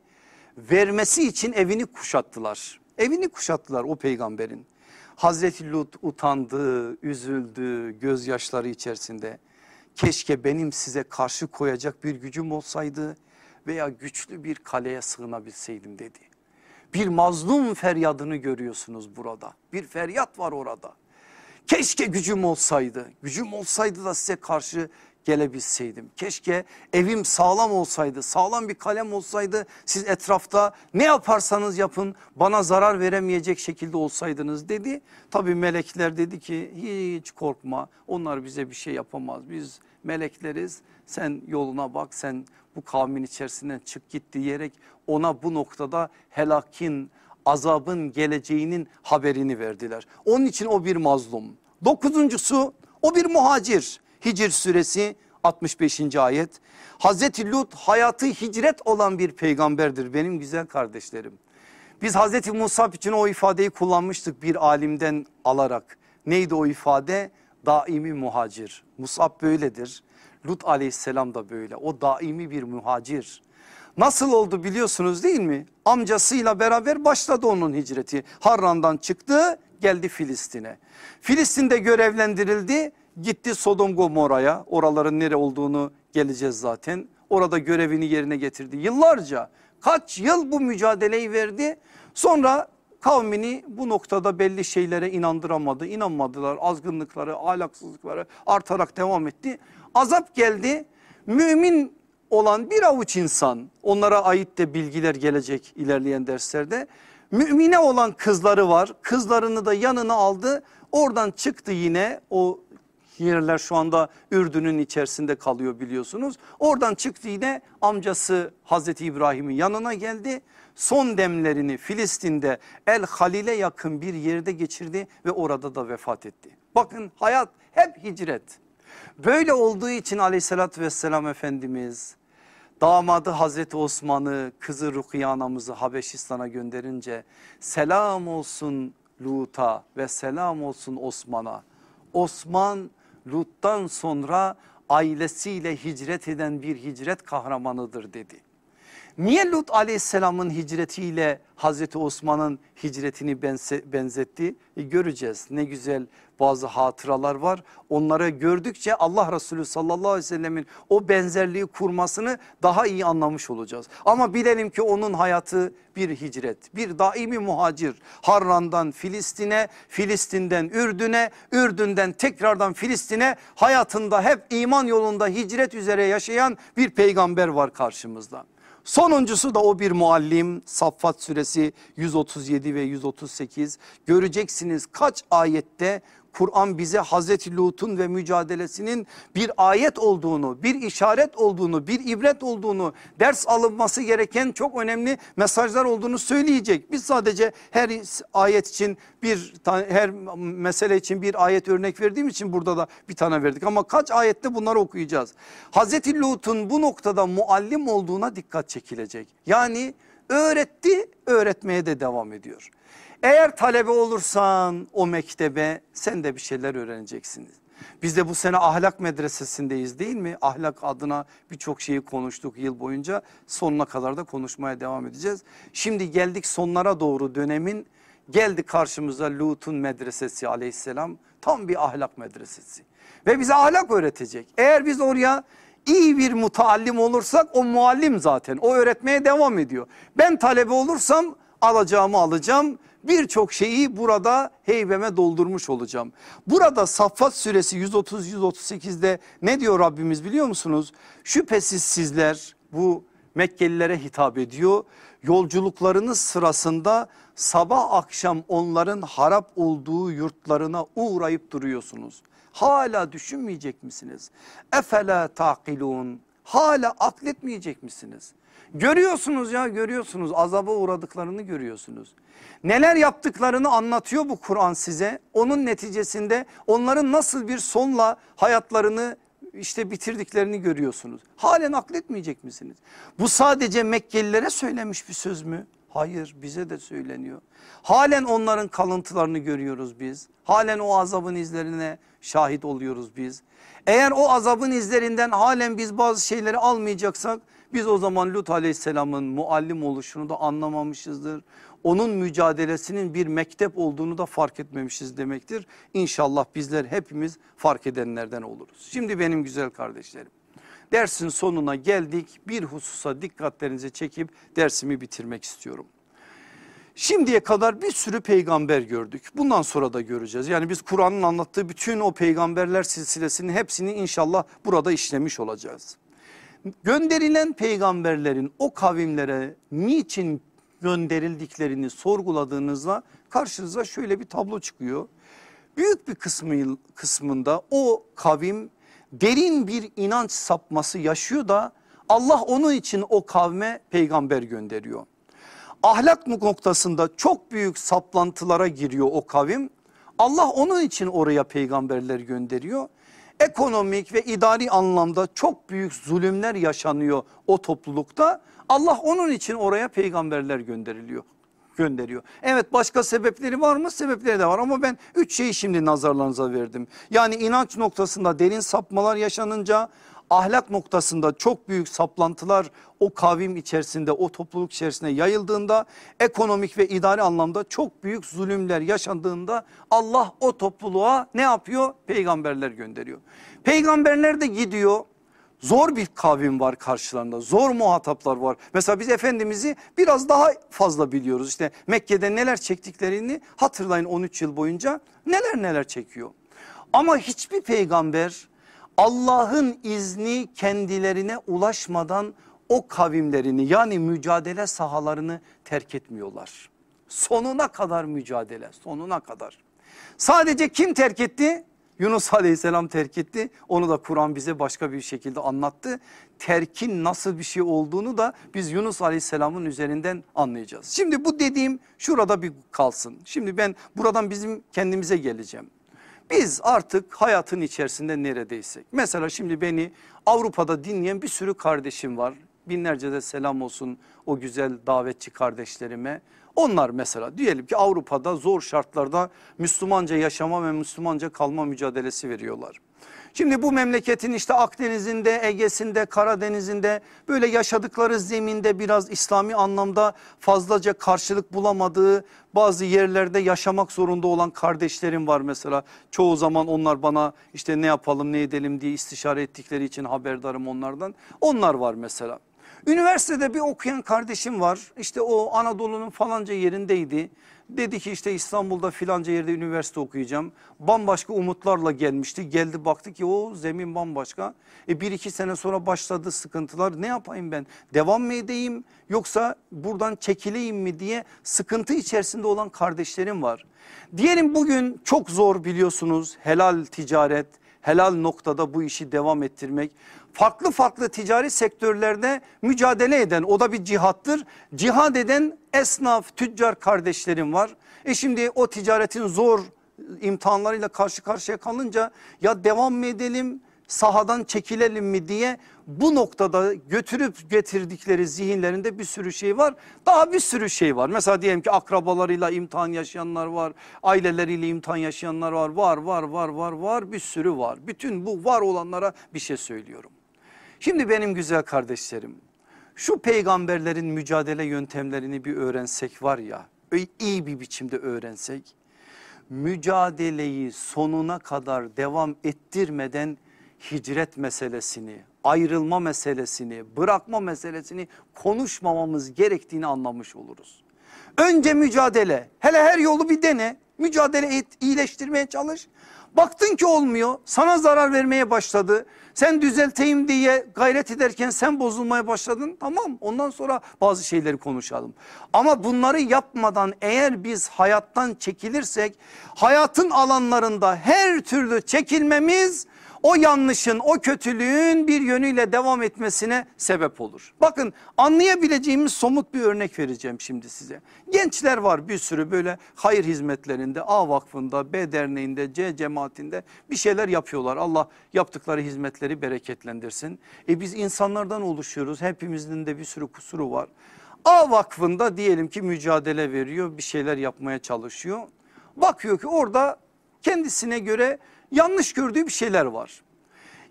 vermesi için evini kuşattılar. Evini kuşattılar o peygamberin. Hazreti Lut utandı, üzüldü gözyaşları içerisinde. Keşke benim size karşı koyacak bir gücüm olsaydı veya güçlü bir kaleye sığınabilseydim dedi. Bir mazlum feryadını görüyorsunuz burada. Bir feryat var orada. Keşke gücüm olsaydı. Gücüm olsaydı da size karşı gelebilseydim. Keşke evim sağlam olsaydı, sağlam bir kalem olsaydı siz etrafta ne yaparsanız yapın bana zarar veremeyecek şekilde olsaydınız dedi. Tabi melekler dedi ki hiç korkma onlar bize bir şey yapamaz. Biz melekleriz sen yoluna bak sen bu kavmin içerisinden çık git diyerek ona bu noktada helakin azabın geleceğinin haberini verdiler. Onun için o bir mazlum. Dokuzuncusu o bir muhacir. Hicr suresi 65. ayet. Hazreti Lut hayatı hicret olan bir peygamberdir benim güzel kardeşlerim. Biz Hazreti Musab için o ifadeyi kullanmıştık bir alimden alarak. Neydi o ifade? Daimi muhacir. Musab böyledir. Lut aleyhisselam da böyle o daimi bir muhacir. Nasıl oldu biliyorsunuz değil mi? Amcasıyla beraber başladı onun hicreti. Harran'dan çıktı geldi Filistin'e. Filistin'de görevlendirildi gitti Sodom Gomorra'ya oraların nere olduğunu geleceğiz zaten. Orada görevini yerine getirdi yıllarca kaç yıl bu mücadeleyi verdi. Sonra kavmini bu noktada belli şeylere inandıramadı. inanmadılar azgınlıkları ahlaksızlıkları artarak devam etti azap geldi. Mümin olan bir avuç insan onlara ait de bilgiler gelecek ilerleyen derslerde. Mümine olan kızları var. Kızlarını da yanına aldı. Oradan çıktı yine o yerler şu anda Ürdün'ün içerisinde kalıyor biliyorsunuz. Oradan çıktı yine amcası Hazreti İbrahim'in yanına geldi. Son demlerini Filistin'de El Halil'e yakın bir yerde geçirdi ve orada da vefat etti. Bakın hayat hep hicret. Böyle olduğu için aleyhissalatü vesselam Efendimiz damadı Hazreti Osman'ı kızı Rukiye anamızı Habeşistan'a gönderince selam olsun Lut'a ve selam olsun Osman'a. Osman Lut'tan sonra ailesiyle hicret eden bir hicret kahramanıdır dedi. Niye Lut aleyhisselamın hicretiyle Hazreti Osman'ın hicretini benzetti? E göreceğiz ne güzel bazı hatıralar var. Onları gördükçe Allah Resulü sallallahu aleyhi ve sellemin o benzerliği kurmasını daha iyi anlamış olacağız. Ama bilelim ki onun hayatı bir hicret, bir daimi muhacir. Harran'dan Filistin'e, Filistin'den Ürdün'e, Ürdün'den tekrardan Filistin'e hayatında hep iman yolunda hicret üzere yaşayan bir peygamber var karşımızda. Sonuncusu da o bir muallim. Saffat suresi 137 ve 138 göreceksiniz kaç ayette Kur'an bize Hazreti Lut'un ve mücadelesinin bir ayet olduğunu, bir işaret olduğunu, bir ibret olduğunu, ders alınması gereken çok önemli mesajlar olduğunu söyleyecek. Biz sadece her ayet için bir her mesele için bir ayet örnek verdiğim için burada da bir tane verdik ama kaç ayette bunları okuyacağız. Hazreti Lut'un bu noktada muallim olduğuna dikkat çekilecek. Yani öğretti öğretmeye de devam ediyor. Eğer talebe olursan o mektebe sen de bir şeyler öğreneceksiniz. Biz de bu sene ahlak medresesindeyiz değil mi? Ahlak adına birçok şeyi konuştuk yıl boyunca. Sonuna kadar da konuşmaya devam edeceğiz. Şimdi geldik sonlara doğru dönemin geldi karşımıza Lut'un medresesi aleyhisselam. Tam bir ahlak medresesi. Ve bize ahlak öğretecek. Eğer biz oraya iyi bir mutallim olursak o muallim zaten. O öğretmeye devam ediyor. Ben talebe olursam alacağımı alacağım birçok şeyi burada heybeme doldurmuş olacağım. Burada Saffat suresi 130-138'de ne diyor Rabbimiz biliyor musunuz? Şüphesiz sizler bu Mekkelilere hitap ediyor. Yolculuklarınız sırasında sabah akşam onların harap olduğu yurtlarına uğrayıp duruyorsunuz. Hala düşünmeyecek misiniz? Efela taqilun. Hala akletmeyecek misiniz? Görüyorsunuz ya görüyorsunuz azaba uğradıklarını görüyorsunuz. Neler yaptıklarını anlatıyor bu Kur'an size. Onun neticesinde onların nasıl bir sonla hayatlarını işte bitirdiklerini görüyorsunuz. Halen akletmeyecek misiniz? Bu sadece Mekkelilere söylemiş bir söz mü? Hayır bize de söyleniyor. Halen onların kalıntılarını görüyoruz biz. Halen o azabın izlerine şahit oluyoruz biz. Eğer o azabın izlerinden halen biz bazı şeyleri almayacaksak biz o zaman Lut aleyhisselamın muallim oluşunu da anlamamışızdır. Onun mücadelesinin bir mektep olduğunu da fark etmemişiz demektir. İnşallah bizler hepimiz fark edenlerden oluruz. Şimdi benim güzel kardeşlerim dersin sonuna geldik. Bir hususa dikkatlerinizi çekip dersimi bitirmek istiyorum. Şimdiye kadar bir sürü peygamber gördük. Bundan sonra da göreceğiz. Yani biz Kur'an'ın anlattığı bütün o peygamberler silsilesinin hepsini inşallah burada işlemiş olacağız. Gönderilen peygamberlerin o kavimlere niçin gönderildiklerini sorguladığınızda karşınıza şöyle bir tablo çıkıyor. Büyük bir kısmı, kısmında o kavim derin bir inanç sapması yaşıyor da Allah onun için o kavme peygamber gönderiyor. Ahlak noktasında çok büyük saplantılara giriyor o kavim. Allah onun için oraya peygamberler gönderiyor. Ekonomik ve idari anlamda çok büyük zulümler yaşanıyor o toplulukta. Allah onun için oraya peygamberler gönderiliyor gönderiyor. Evet başka sebepleri var mı? Sebepleri de var ama ben üç şeyi şimdi nazarlarınıza verdim. Yani inanç noktasında derin sapmalar yaşanınca ahlak noktasında çok büyük saplantılar o kavim içerisinde o topluluk içerisinde yayıldığında ekonomik ve idari anlamda çok büyük zulümler yaşandığında Allah o topluluğa ne yapıyor? Peygamberler gönderiyor. Peygamberler de gidiyor Zor bir kavim var karşılarında zor muhataplar var. Mesela biz Efendimiz'i biraz daha fazla biliyoruz. İşte Mekke'de neler çektiklerini hatırlayın 13 yıl boyunca neler neler çekiyor. Ama hiçbir peygamber Allah'ın izni kendilerine ulaşmadan o kavimlerini yani mücadele sahalarını terk etmiyorlar. Sonuna kadar mücadele sonuna kadar. Sadece kim terk etti? Yunus aleyhisselam terk etti. Onu da Kur'an bize başka bir şekilde anlattı. Terkin nasıl bir şey olduğunu da biz Yunus aleyhisselamın üzerinden anlayacağız. Şimdi bu dediğim şurada bir kalsın. Şimdi ben buradan bizim kendimize geleceğim. Biz artık hayatın içerisinde neredeysek. Mesela şimdi beni Avrupa'da dinleyen bir sürü kardeşim var. Binlerce de selam olsun o güzel davetçi kardeşlerime. Onlar mesela diyelim ki Avrupa'da zor şartlarda Müslümanca yaşama ve Müslümanca kalma mücadelesi veriyorlar. Şimdi bu memleketin işte Akdeniz'inde, Ege'sinde, Karadeniz'inde böyle yaşadıkları zeminde biraz İslami anlamda fazlaca karşılık bulamadığı bazı yerlerde yaşamak zorunda olan kardeşlerim var mesela. Çoğu zaman onlar bana işte ne yapalım ne edelim diye istişare ettikleri için haberdarım onlardan. Onlar var mesela. Üniversitede bir okuyan kardeşim var. İşte o Anadolu'nun falanca yerindeydi. Dedi ki işte İstanbul'da filanca yerde üniversite okuyacağım. Bambaşka umutlarla gelmişti. Geldi baktı ki o zemin bambaşka. E bir iki sene sonra başladı sıkıntılar. Ne yapayım ben? Devam mı edeyim yoksa buradan çekileyim mi diye sıkıntı içerisinde olan kardeşlerim var. Diyelim bugün çok zor biliyorsunuz helal ticaret, helal noktada bu işi devam ettirmek. Farklı farklı ticari sektörlerde mücadele eden o da bir cihattır. Cihad eden esnaf, tüccar kardeşlerim var. E şimdi o ticaretin zor imtihanlarıyla karşı karşıya kalınca ya devam mı edelim sahadan çekilelim mi diye bu noktada götürüp getirdikleri zihinlerinde bir sürü şey var. Daha bir sürü şey var. Mesela diyelim ki akrabalarıyla imtihan yaşayanlar var. Aileleriyle imtihan yaşayanlar var. Var var var var var bir sürü var. Bütün bu var olanlara bir şey söylüyorum. Şimdi benim güzel kardeşlerim şu peygamberlerin mücadele yöntemlerini bir öğrensek var ya iyi bir biçimde öğrensek mücadeleyi sonuna kadar devam ettirmeden hicret meselesini, ayrılma meselesini, bırakma meselesini konuşmamamız gerektiğini anlamış oluruz. Önce mücadele, hele her yolu bir dene, mücadele et, iyileştirmeye çalış. Baktın ki olmuyor, sana zarar vermeye başladı. Sen düzelteyim diye gayret ederken sen bozulmaya başladın. Tamam ondan sonra bazı şeyleri konuşalım. Ama bunları yapmadan eğer biz hayattan çekilirsek hayatın alanlarında her türlü çekilmemiz o yanlışın o kötülüğün bir yönüyle devam etmesine sebep olur. Bakın anlayabileceğimiz somut bir örnek vereceğim şimdi size. Gençler var bir sürü böyle hayır hizmetlerinde A vakfında B derneğinde C cemaatinde bir şeyler yapıyorlar. Allah yaptıkları hizmetleri bereketlendirsin. E biz insanlardan oluşuyoruz hepimizin de bir sürü kusuru var. A vakfında diyelim ki mücadele veriyor bir şeyler yapmaya çalışıyor. Bakıyor ki orada kendisine göre yanlış gördüğü bir şeyler var.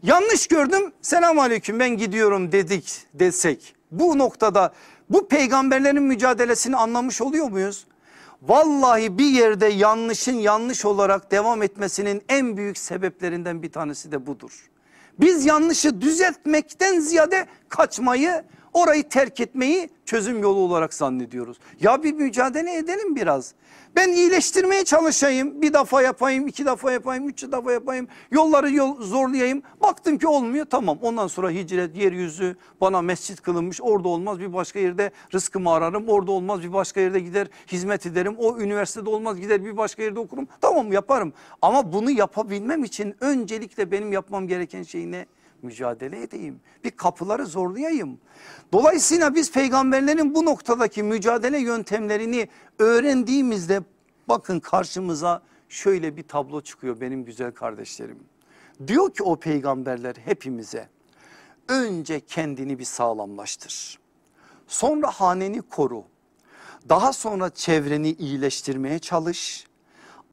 Yanlış gördüm selam aleyküm ben gidiyorum dedik desek bu noktada bu peygamberlerin mücadelesini anlamış oluyor muyuz? Vallahi bir yerde yanlışın yanlış olarak devam etmesinin en büyük sebeplerinden bir tanesi de budur. Biz yanlışı düzeltmekten ziyade kaçmayı orayı terk etmeyi çözüm yolu olarak zannediyoruz. Ya bir mücadele edelim biraz. Ben iyileştirmeye çalışayım. Bir defa yapayım, iki defa yapayım, üç defa yapayım. Yolları yol, zorlayayım. Baktım ki olmuyor tamam. Ondan sonra hicret yeryüzü bana mescit kılınmış. Orada olmaz bir başka yerde rızkımı ararım. Orada olmaz bir başka yerde gider hizmet ederim. O üniversitede olmaz gider bir başka yerde okurum. Tamam yaparım. Ama bunu yapabilmem için öncelikle benim yapmam gereken şey ne? Mücadele edeyim. Bir kapıları zorlayayım. Dolayısıyla biz peygamberlerin bu noktadaki mücadele yöntemlerini öğrendiğimizde bakın karşımıza şöyle bir tablo çıkıyor benim güzel kardeşlerim. Diyor ki o peygamberler hepimize önce kendini bir sağlamlaştır. Sonra haneni koru. Daha sonra çevreni iyileştirmeye çalış.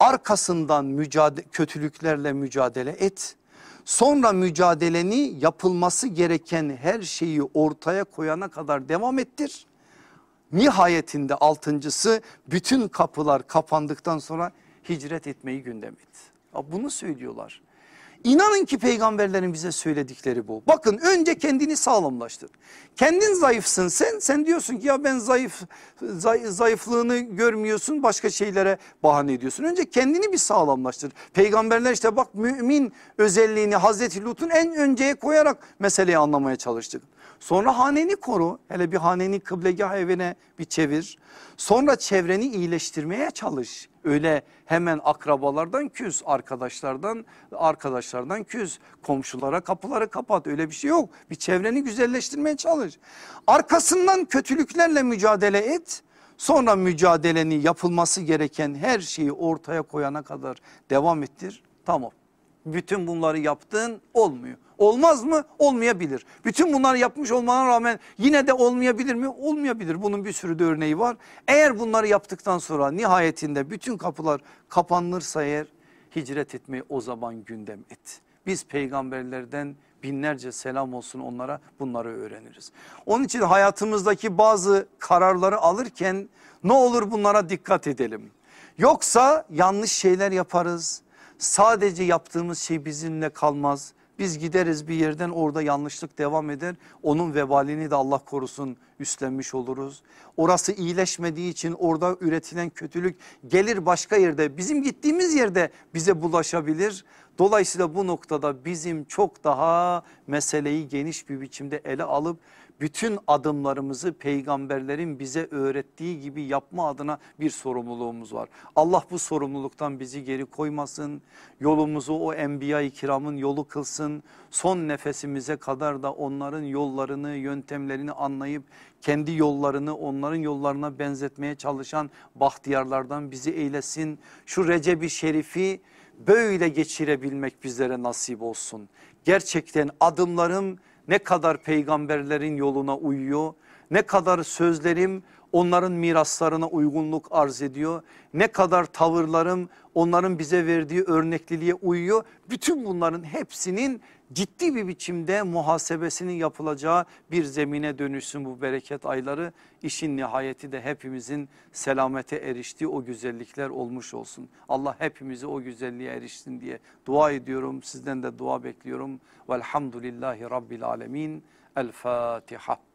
Arkasından mücadele, kötülüklerle mücadele et Sonra mücadeleni yapılması gereken her şeyi ortaya koyana kadar devam ettir. Nihayetinde altıncısı bütün kapılar kapandıktan sonra hicret etmeyi gündem et. Bunu söylüyorlar. İnanın ki peygamberlerin bize söyledikleri bu. Bakın önce kendini sağlamlaştır. Kendin zayıfsın sen. Sen diyorsun ki ya ben zayıf zayıflığını görmüyorsun başka şeylere bahane ediyorsun. Önce kendini bir sağlamlaştır. Peygamberler işte bak mümin özelliğini Hazreti Lut'un en önceye koyarak meseleyi anlamaya çalıştık. Sonra haneni koru. Hele bir haneni kıblegah evine bir çevir. Sonra çevreni iyileştirmeye çalış. Öyle hemen akrabalardan küs, arkadaşlardan arkadaşlardan küs, komşulara kapıları kapat. Öyle bir şey yok. Bir çevreni güzelleştirmeye çalış. Arkasından kötülüklerle mücadele et. Sonra mücadeleni yapılması gereken her şeyi ortaya koyana kadar devam ettir. Tamam. Bütün bunları yaptın olmuyor. Olmaz mı? Olmayabilir. Bütün bunları yapmış olmana rağmen yine de olmayabilir mi? Olmayabilir. Bunun bir sürü de örneği var. Eğer bunları yaptıktan sonra nihayetinde bütün kapılar kapanırsa eğer hicret etmeyi o zaman gündem et. Biz peygamberlerden binlerce selam olsun onlara bunları öğreniriz. Onun için hayatımızdaki bazı kararları alırken ne olur bunlara dikkat edelim. Yoksa yanlış şeyler yaparız. Sadece yaptığımız şey bizimle kalmaz Biz gideriz bir yerden orada yanlışlık devam eder. Onun vebalini de Allah korusun üstlenmiş oluruz. Orası iyileşmediği için orada üretilen kötülük gelir başka yerde bizim gittiğimiz yerde bize bulaşabilir. Dolayısıyla bu noktada bizim çok daha meseleyi geniş bir biçimde ele alıp bütün adımlarımızı peygamberlerin bize öğrettiği gibi yapma adına bir sorumluluğumuz var. Allah bu sorumluluktan bizi geri koymasın. Yolumuzu o enbiya-i kiramın yolu kılsın. Son nefesimize kadar da onların yollarını, yöntemlerini anlayıp kendi yollarını onların yollarına benzetmeye çalışan bahtiyarlardan bizi eylesin. Şu Recep-i Şerif'i böyle geçirebilmek bizlere nasip olsun. Gerçekten adımlarım ne kadar peygamberlerin yoluna uyuyor, ne kadar sözlerim onların miraslarına uygunluk arz ediyor, ne kadar tavırlarım onların bize verdiği örnekliliğe uyuyor. Bütün bunların hepsinin ciddi bir biçimde muhasebesinin yapılacağı bir zemine dönüşsün bu bereket ayları. İşin nihayeti de hepimizin selamete eriştiği o güzellikler olmuş olsun. Allah hepimizi o güzelliğe erişsin diye dua ediyorum. Sizden de dua bekliyorum. Velhamdülillahi Rabbil Alemin. El Fatiha.